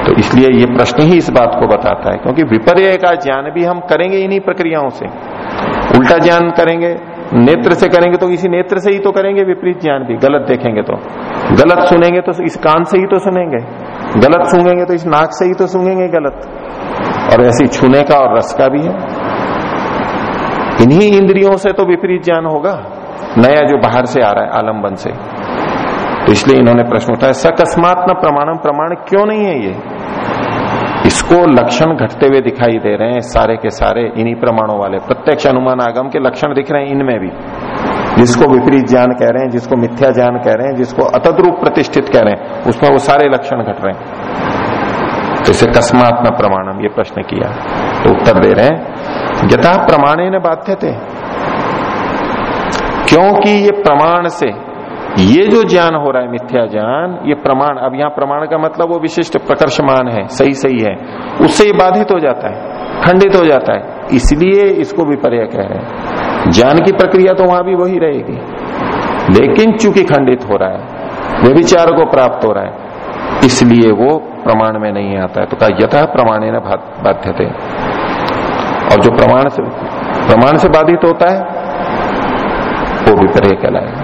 Speaker 1: तो इसलिए ये प्रश्न ही इस बात को बताता है, क्योंकि विपर्य का ज्ञान भी हम करेंगे इन्हीं प्रक्रियाओं से। उल्टा ज्ञान करेंगे, नेत्र से करेंगे तो इसी नेत्र से ही तो करेंगे विपरीत ज्ञान भी। गलत देखेंगे तो। गलत सुनेंगे तो इस कान से ही तो सुनेंगे। गलत सूंघेंगे तो इस नाक से ही तो सूंघेंगे गलत। और ऐसी छूने का और रस का भी है। इन्हीं इंद्रियों से तो विपरीत ज्ञान होगा। नया जो बाहर से आ रहा है आलंबन से। तो इसलिए इन्होंने प्रश्न उठाया सकस्मात न प्रमाणम, प्रमाण क्यों नहीं है ये? इसको लक्षण घटते हुए दिखाई दे रहे हैं सारे के सारे, इन्हीं प्रमाणों वाले। प्रत्यक्ष अनुमान आगम के लक्षण दिख रहे हैं इनमें भी। जिसको विपरीत ज्ञान कह रहे हैं, जिसको मिथ्या ज्ञान कह रहे हैं, जिसको अतद्रूप प्रतिष्ठित कह रहे हैं, उसमें वो सारे लक्षण घट रहे हैं। तो इसे कस्मात न प्रमाणम ये प्रश्न किया तो उत्तर दे रहे हैं। यथा प्रमाणे न बाध्य थे क्योंकि ये प्रमाण से, ये जो ज्ञान हो रहा है मिथ्या ज्ञान, ये प्रमाण, अब यहाँ प्रमाण का मतलब वो विशिष्ट प्रकर्षमान है, सही सही है, उससे ये बाधित हो जाता है, खंडित हो जाता है, इसलिए इसको विपर्य कह रहे हैं। ज्ञान की प्रक्रिया तो वहाँ भी वही रहेगी, लेकिन चूँकि खंडित हो रहा है, वे विचार को प्राप्त हो रहा है, इसलिए वो प्रमाण में नहीं आता है। तो कहा, यथा प्रमाणे बाध्य थे और जो प्रमाण से प्रमाण से बाधित होता है, वो विपर्य कहलाएगा।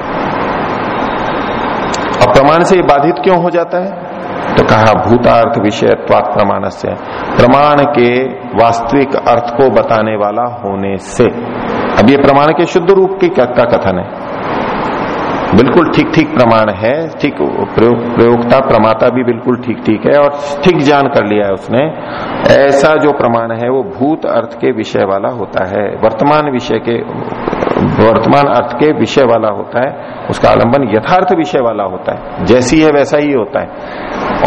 Speaker 1: और प्रमाण से बाधित क्यों हो जाता है? तो कहा, भूतार्थ विषय प्रमाण से प्रमाण के वास्तविक अर्थ को बताने वाला होने से। अब ये प्रमाण के शुद्ध रूप की का कथन है? बिल्कुल ठीक ठीक प्रमाण है, ठीक प्रयोग, प्रयोगता, प्रमाता भी बिल्कुल ठीक ठीक है और ठीक जान कर लिया है उसने। ऐसा जो प्रमाण है, वो भूत अर्थ के विषय वाला होता है। वर्तमान विषय के, वर्तमान अर्थ के विषय वाला होता है। उसका आलंबन यथार्थ विषय वाला होता है। जैसी है, वैसा ही होता है।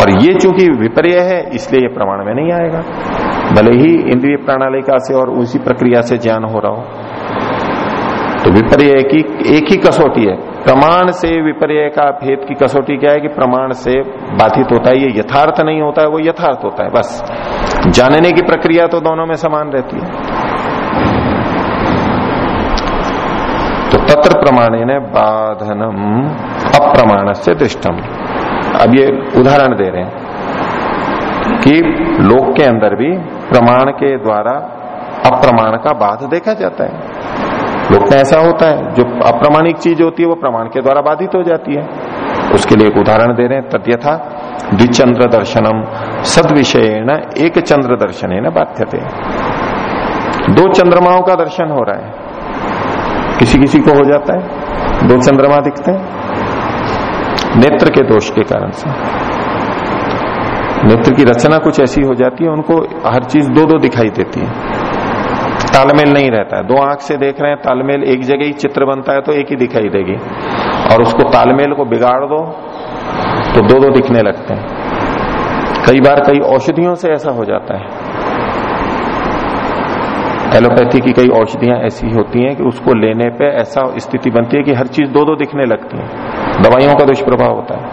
Speaker 1: और ये चूँकि विपर्य है, इसलिए ये प्रमाण में नहीं आएगा। भले ही इंद्रिय प्रणालिका से और उसी प्रक्रिया से ज्ञान हो रहा हो। तो विपर्य की एक ही कसौटी है। प्रमाण से विपर्य का भेद की कसौटी क्या है कि प्रमाण से बाधित होता है, ये यथार्थ नहीं होता है, वो यथार्थ होता है, बस। जानने की प्रक्रिया तो दोनों में समान रहती है। तो तत्र प्रमाणे ने बाधनम अप्रमाण से दृष्टम अब ये उदाहरण दे रहे हैं कि लोक के अंदर भी प्रमाण के द्वारा अप्रमाण का बाध देखा जाता है। लोक में ऐसा होता है, जो अप्रमाणिक चीज़ होती है, वो प्रमाण के द्वारा बाधित हो जाती है। उसके लिए एक उदाहरण दे रहे हैं, तद्यथा द्विचंद्र दर्शनम सद विषय न एक चंद्र दर्शन है ना बाध्य दो चंद्रमाओं का दर्शन हो रहा है। किसी किसी को हो जाता है, दो चंद्रमा दिखते हैं। नेत्र के दोष के कारण से। नेत्र की रचना कुछ ऐसी हो जाती है, उनको हर चीज़ दो दो दिखाई देती है। तालमेल नहीं रहता है। दो आँख से देख रहे हैं, तालमेल एक जगह ही चित्र बनता है तो एक ही दिखाई देगी। और उसको तालमेल को बिगाड़ दो तो दो दो दिखने लगते हैं। कई बार कई औषधियों से ऐसा हो जाता है। एलोपैथी की कई औषधियाँ ऐसी होती हैं कि उसको लेने पे ऐसा स्थिति बनती है कि हर चीज़ दो दो दिखने लगती है। दवाइयों का दुष्प्रभाव होता है।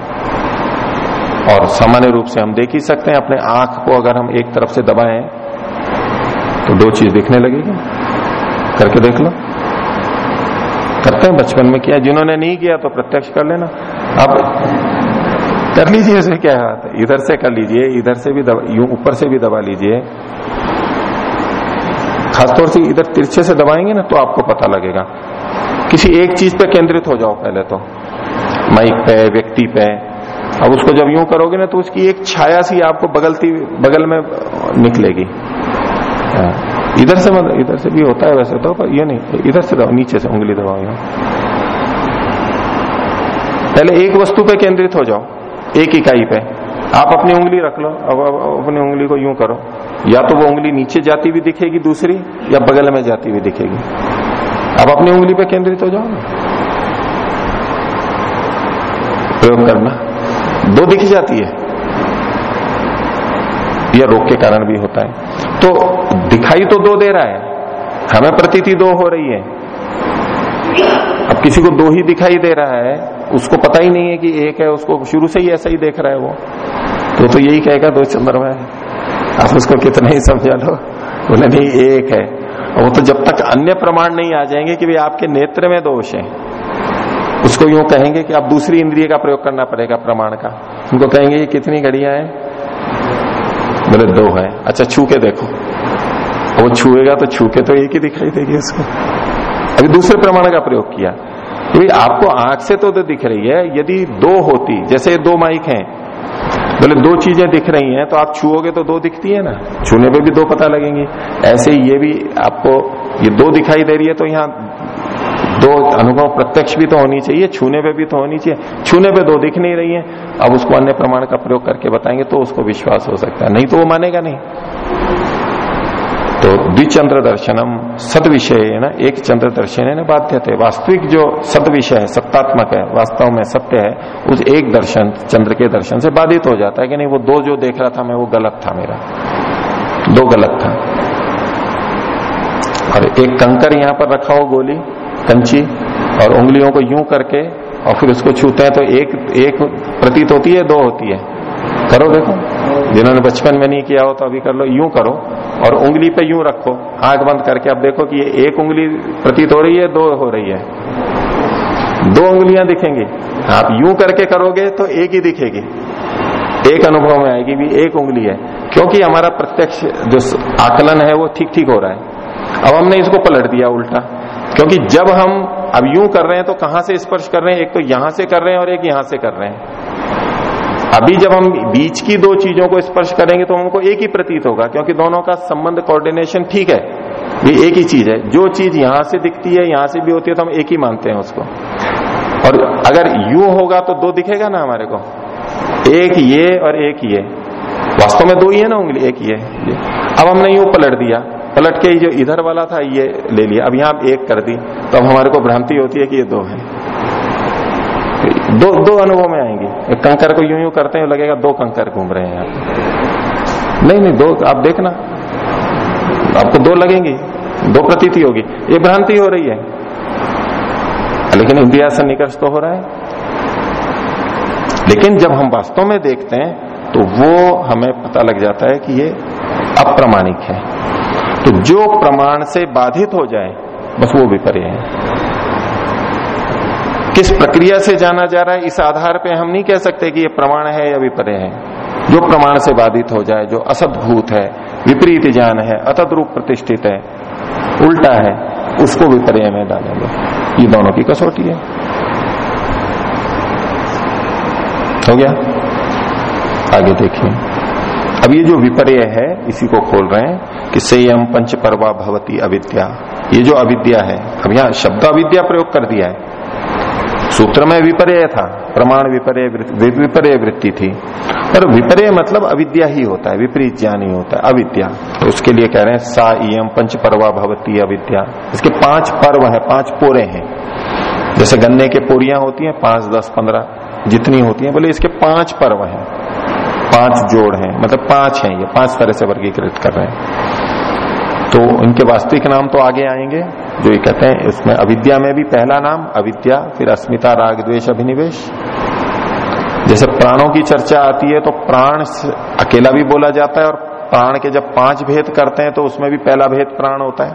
Speaker 1: और सामान्य रूप से हम देख ही सकते हैं, अपने आँख को अगर हम एक तरफ़ से दबाएँ तो दो चीज़ दिखने लगेगी। करके देख लो। करते हैं, बचपन में किया। जिन्होंने नहीं किया तो प्रत्यक्ष कर लेना। अब कर लीजिए इसे क्या हाथ इधर से कर लीजिए, इधर से भी यूँ ऊपर से भी दबा लीजिए। खासतौर से इधर तिरछे से दबाएँगे ना तो आपको पता लगेगा। किसी एक चीज़ पे केंद्रित हो जाओ पहले तो। माइक पे, व्यक्ति पे। अब उसको जब यूँ करोगे ना तो उसकी एक छाया सी आपको बगलती, बगल में निकलेगी। इधर से मतलब इधर से भी होता है वैसे तो पर ये नहीं। इधर से दबाओ, नीचे से उंगली दबाओ यहाँ। पहले एक वस्तु पे केंद्रित हो जाओ, एक इकाई पे। आप अपनी उंगली रख लो अब अपनी उंगली को यूँ करो। या तो वो उंगली नीचे जाती हुई दिखेगी दूसरी, या बगल में जाती हुई दिखेगी। अब अपनी उंगली पे केंद्रित हो जाओ। प्रयोग करना। दो दिख जाती है। यह रोग के कारण भी होता है। तो दिखाई तो दो दे रहा है, हमें प्रतीति दो हो रही है। अब किसी को दो ही दिखाई दे रहा है, उसको पता ही नहीं है कि एक है, उसको शुरू से ही ऐसा ही देख रहा है वो। तो तो यही कहेगा, दो चंद्रमा है। आप उसको कितना ही समझा लो बोले, नहीं, एक है। वो तो जब तक अन्य प्रमाण नहीं आ जाएँगे कि भाई आपके नेत्र में दोष है, उसको यूँ कहेंगे कि आप दूसरी इंद्रिय का प्रयोग करना पड़ेगा प्रमाण का। उनको कहेंगे, ये कितनी घड़ियाँ हैं? बोले दो है। अच्छा छू के देखो। वो छुएगा तो छू के तो एक ही दिखाई देगी उसको। अभी दूसरे प्रमाण का प्रयोग किया। भाई आपको आँख से तो, दिख रही है यदि दो होती जैसे दो माइक हैं बोले दो चीज़ें दिख रही हैं तो आप छुओगे तो दो दिखती है ना? छूने पे भी दो पता लगेंगी। ऐसे ये भी आपको ये दो दिखाई दे रही है तो यहाँ दो अनुभव प्रत्यक्ष भी तो होनी चाहिए, छूने पे भी तो होनी चाहिए। छूने पे दो दिख नहीं रही है। अब उसको अन्य प्रमाण का प्रयोग करके बताएँगे तो उसको विश्वास हो सकता है। नहीं तो वो मानेगा नहीं। तो द्विचंद्र दर्शनम सद विषय है ना एक चंद्र दर्शन है ना बाध्य थे वास्तविक जो सद विषय है, सत्तात्मक है, वास्तव में सत्य है, उस एक दर्शन, चंद्र के दर्शन से बाधित हो जाता है कि नहीं, वो दो जो देख रहा था मैं, वो गलत था मेरा। दो गलत था। और एक कंकर यहाँ पर रखा हो गोली कंची और उंगलियों को यूँ करके और फिर उसको छूते हैं तो एक एक प्रतीत होती है, दो होती है। करो देखो। जिन्होंने बचपन में नहीं किया हो तो अभी कर लो। यूँ करो। और उंगली पे यूँ रखो। आँख बंद करके। अब देखो कि ये एक उंगली प्रतीत हो रही है, दो हो रही है। दो उंगलियाँ दिखेंगी। आप यूँ करके करोगे तो एक ही दिखेगी। एक अनुभव में आएगी भी एक उंगली है। क्योंकि हमारा प्रत्यक्ष जो आकलन है, वो ठीक ठीक हो रहा है। अब हमने इसको पलट दिया, उल्टा। क्योंकि जब हम अब यूँ कर रहे हैं तो कहाँ से स्पर्श कर रहे हैं? एक तो यहाँ से कर रहे हैं और एक यहाँ से कर रहे हैं। अभी जब हम बीच की दो चीज़ों को स्पर्श करेंगे तो हमको एक ही प्रतीत होगा क्योंकि दोनों का संबंध कोऑर्डिनेशन ठीक है। ये एक ही चीज़ है। जो चीज़ यहाँ से दिखती है यहाँ से भी होती है तो हम एक ही मानते हैं उसको। और अगर यू होगा तो दो दिखेगा ना हमारे को? एक ये और एक ये। वास्तव में दो ही है ना उंगली? एक ये, ये। अब हमने यू पलट दिया। पलट के जो इधर वाला था, ये ले लिया। अब यहाँ एक कर दी। तो अब हमारे को भ्रांति होती है कि ये दो है। दो दो अनुभव में आएँगे। एक कंकर को यूँ यूँ करते हैं, लगेगा दो कंकर घूम रहे हैं यहाँ। नहीं नहीं, दो, आप देखना। आपको दो लगेंगी। दो प्रतीति होगी। ये भ्रांति हो रही है। लेकिन इंद्रिया से निकर्ष तो हो रहा है। लेकिन जब हम वास्तव में देखते हैं तो वो हमें पता लग जाता है कि ये अप्रमाणिक है। तो जो प्रमाण से बाधित हो जाए, बस वो विपर्य है। किस प्रक्रिया से जाना जा रहा है, इस आधार पे हम नहीं कह सकते कि ये प्रमाण है या विपर्य है। जो प्रमाण से बाधित हो जाए, जो असदभूत है, विपरीत ज्ञान है अतद रूप प्रतिष्ठित है, उल्टा है, उसको विपर्य में डालेंगे। ये दोनों की कसौटी है। हो गया? आगे देखिए। अब ये जो विपर्य है, इसी को खोल रहे हैं। कि संयम पंच परवा भवती अविद्या? ये जो अविद्या है, अब यहाँ शब्द अविद्या प्रयोग कर दिया है। सूत्र में विपर्य था, प्रमाण विपर्य विपर्य वृत्ति थी। और विपर्य मतलब अविद्या ही होता है, विपरीत ज्ञान ही होता है, अविद्या। तो उसके लिए कह रहे हैं, सा इम पंच परवा भवती अविद्या। इसके पाँच पर्व है, पाँच पोरे हैं। जैसे गन्ने के पोरियाँ होती हैं, पाँच, दस, पंद्रह, जितनी होती हैं, बोले इसके पाँच पर्व हैं। पाँच जोड़ हैं मतलब पाँच हैं ये, पाँच तरह से वर्गीकृत कर रहे हैं। तो इनके वास्तविक नाम तो आगे आएँगे, जो ये कहते हैं, इसमें अविद्या में भी पहला नाम, अविद्या, फिर अस्मिता, राग द्वेश अभिनिवेश। जैसे प्राणों की चर्चा आती है तो प्राण अकेला भी बोला जाता है, और प्राण के जब पाँच भेद करते हैं तो उसमें भी पहला भेद प्राण होता है,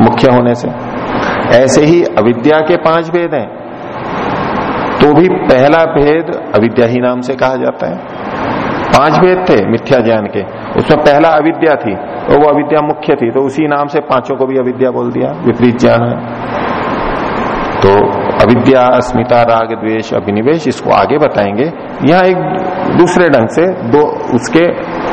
Speaker 1: मुख्य होने से। ऐसे ही अविद्या के पाँच भेद हैं तो भी पहला भेद अविद्या ही नाम से कहा जाता है। पाँच भेद थे मिथ्या ज्ञान के। उसमें पहला अविद्या थी तो वो अविद्या मुख्य थी तो उसी नाम से पाँचों को भी अविद्या बोल दिया, विपरीत ज्ञान है। तो अविद्या, अस्मिता, राग, द्वेष, अभिनिवेश, इसको आगे बताएँगे। यहाँ एक दूसरे ढंग से दो उसके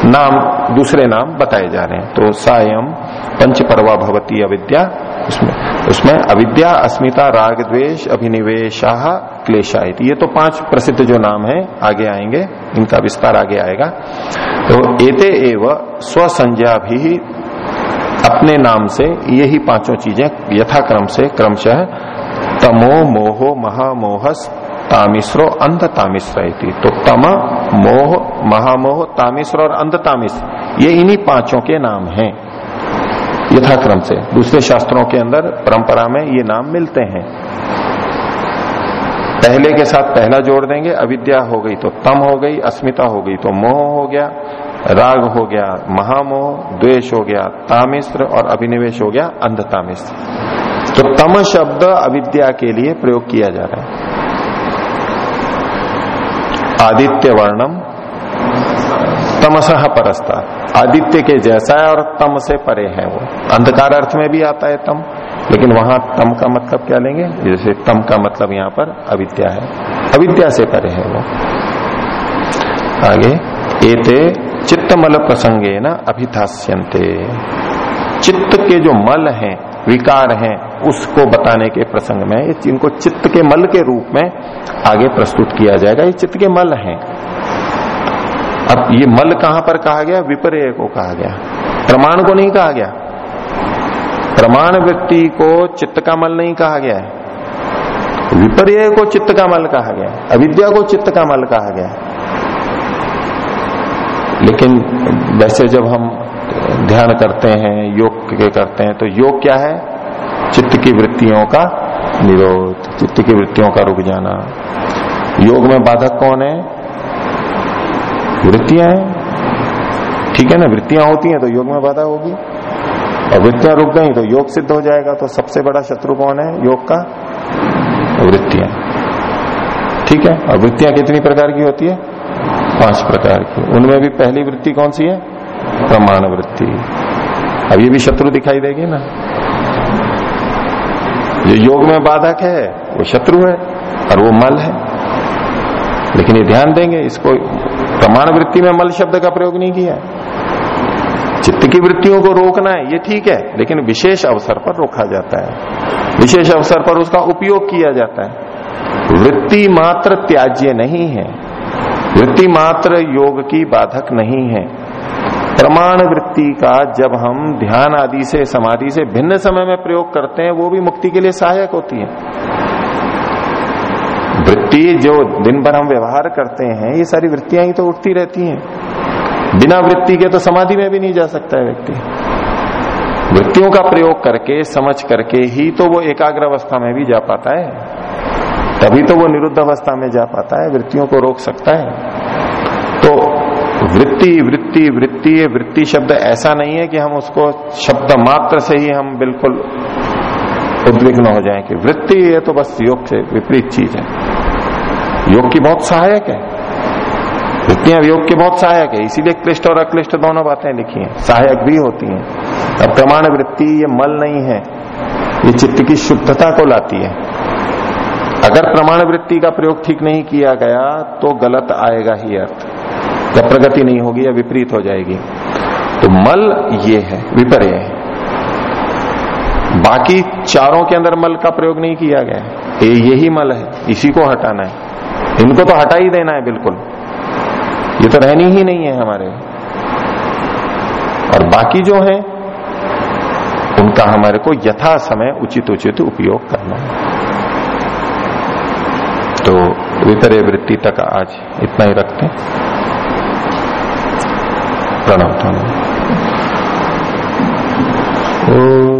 Speaker 1: नाम, दूसरे नाम बताए जा रहे हैं। तो सायम पंच परवा भवती अविद्या उसमें उसमें अविद्या, अस्मिता, राग द्वेश अभिनिवेशा क्लेशायत ये तो पाँच प्रसिद्ध जो नाम है, आगे आएँगे, इनका विस्तार आगे आएगा। तो एते एव स्वसंज्ञा भी अपने नाम से यही पाँचों चीज़ें यथाक्रम से क्रमशः तमो मोहो महामोहस तामिश्रो अंध तामिश्र तो तम, मोह, महामोह तामिश्र और अंध तामिश्र ये इन्हीं पाँचों के नाम हैं। यथाक्रम से। दूसरे शास्त्रों के अंदर परंपरा में ये नाम मिलते हैं। पहले के साथ पहला जोड़ देंगे, अविद्या हो गई तो तम हो गई, अस्मिता हो गई तो मोह हो गया, राग हो गया, महामोह, द्वेष हो गया तामिश्र और अभिनिवेश हो गया अंधतामिश्र तो तम शब्द अविद्या के लिए प्रयोग किया जा रहा है। आदित्य वर्णम तमसह परस्ता। आदित्य के जैसा है और तम से परे है वो। अंधकार अर्थ में भी आता है तम, लेकिन वहाँ तम का मतलब क्या लेंगे? जैसे तम का मतलब यहाँ पर अविद्या है। अविद्या से परे है वो। आगे, एते चित्तमल प्रसंगे न अभिधास्यंते चित्त के जो मल हैं, विकार हैं, उसको बताने के प्रसंग में इनको चित्त के मल के रूप में आगे प्रस्तुत किया जाएगा। ये चित्त के मल हैं। अब ये मल कहाँ पर कहा गया? विपर्य को कहा गया। प्रमाण को नहीं कहा गया। प्रमाण व्यक्ति को चित्त का मल नहीं कहा गया है। विपर्य को चित्त का मल कहा गया अविद्या को चित्त का मल कहा गया लेकिन वैसे जब हम ध्यान करते हैं, योग के करते हैं तो योग क्या है? चित्त की वृत्तियों का निरोध, चित्त की वृत्तियों का रुक जाना। योग में बाधक कौन है? वृत्तियाँ हैं। ठीक है ना? वृत्तियाँ होती हैं तो योग में बाधा होगी। और वृत्तियाँ रुक गई तो योग सिद्ध हो जाएगा। तो सबसे बड़ा शत्रु कौन है? योग का वृत्तियाँ। ठीक है? और वृत्तियाँ कितनी प्रकार की होती है? पाँच प्रकार की। उनमें भी पहली वृत्ति कौन सी है? प्रमाण वृत्ति। अब ये भी शत्रु दिखाई देगी ना। जो योग में बाधक है, वो शत्रु है और वो मल है। लेकिन ये ध्यान देंगे, इसको प्रमाण वृत्ति में मल शब्द का प्रयोग नहीं किया। चित्त की वृत्तियों को रोकना है, ये ठीक है, लेकिन विशेष अवसर पर रोका जाता है। विशेष अवसर पर उसका उपयोग किया जाता है। वृत्ति मात्र त्याज्य नहीं है। वृत्ति मात्र योग की बाधक नहीं है। प्रमाण वृत्ति का जब हम ध्यान आदि से, समाधि से भिन्न समय में प्रयोग करते हैं, वो भी मुक्ति के लिए सहायक होती है। वृत्ति जो दिन भर हम व्यवहार करते हैं, ये सारी वृत्तियाँ ही तो उठती रहती हैं। बिना वृत्ति के तो समाधि में भी नहीं जा सकता है व्यक्ति। वृत्तियों का प्रयोग करके, समझ करके ही तो वो एकाग्र अवस्था में भी जा पाता है। तभी तो वो निरुद्ध अवस्था में जा पाता है, वृत्तियों को रोक सकता है। तो वृत्ति वृत्ति वृत्ति वृत्ति शब्द ऐसा नहीं है कि हम उसको शब्द मात्र से ही हम बिल्कुल उद्विग्न हो जाए कि वृत्ति ये तो बस योग से विपरीत चीज़ है। योग की बहुत सहायक है। वृत्तियाँ योग की बहुत सहायक है। इसीलिए क्लिष्ट और अक्लिष्ट दोनों बातें लिखी हैं। सहायक भी होती हैं। अब प्रमाण वृत्ति ये मल नहीं है। ये चित्त की शुद्धता को लाती है। अगर प्रमाण वृत्ति का प्रयोग ठीक नहीं किया गया तो गलत आएगा ही अर्थ। या प्रगति नहीं होगी या विपरीत हो जाएगी। तो मल ये है, विपर्य है। बाकी चारों के अंदर मल का प्रयोग नहीं किया गया। ये यही मल है। इसी को हटाना है। इनको तो हटा ही देना है, बिल्कुल। ये तो रहनी ही नहीं है हमारे। और बाकी जो है, उनका हमारे को यथा समय उचित उचित उपयोग करना है। तो वितरे वृत्ति तक आज इतना ही रखते प्रणाम ओ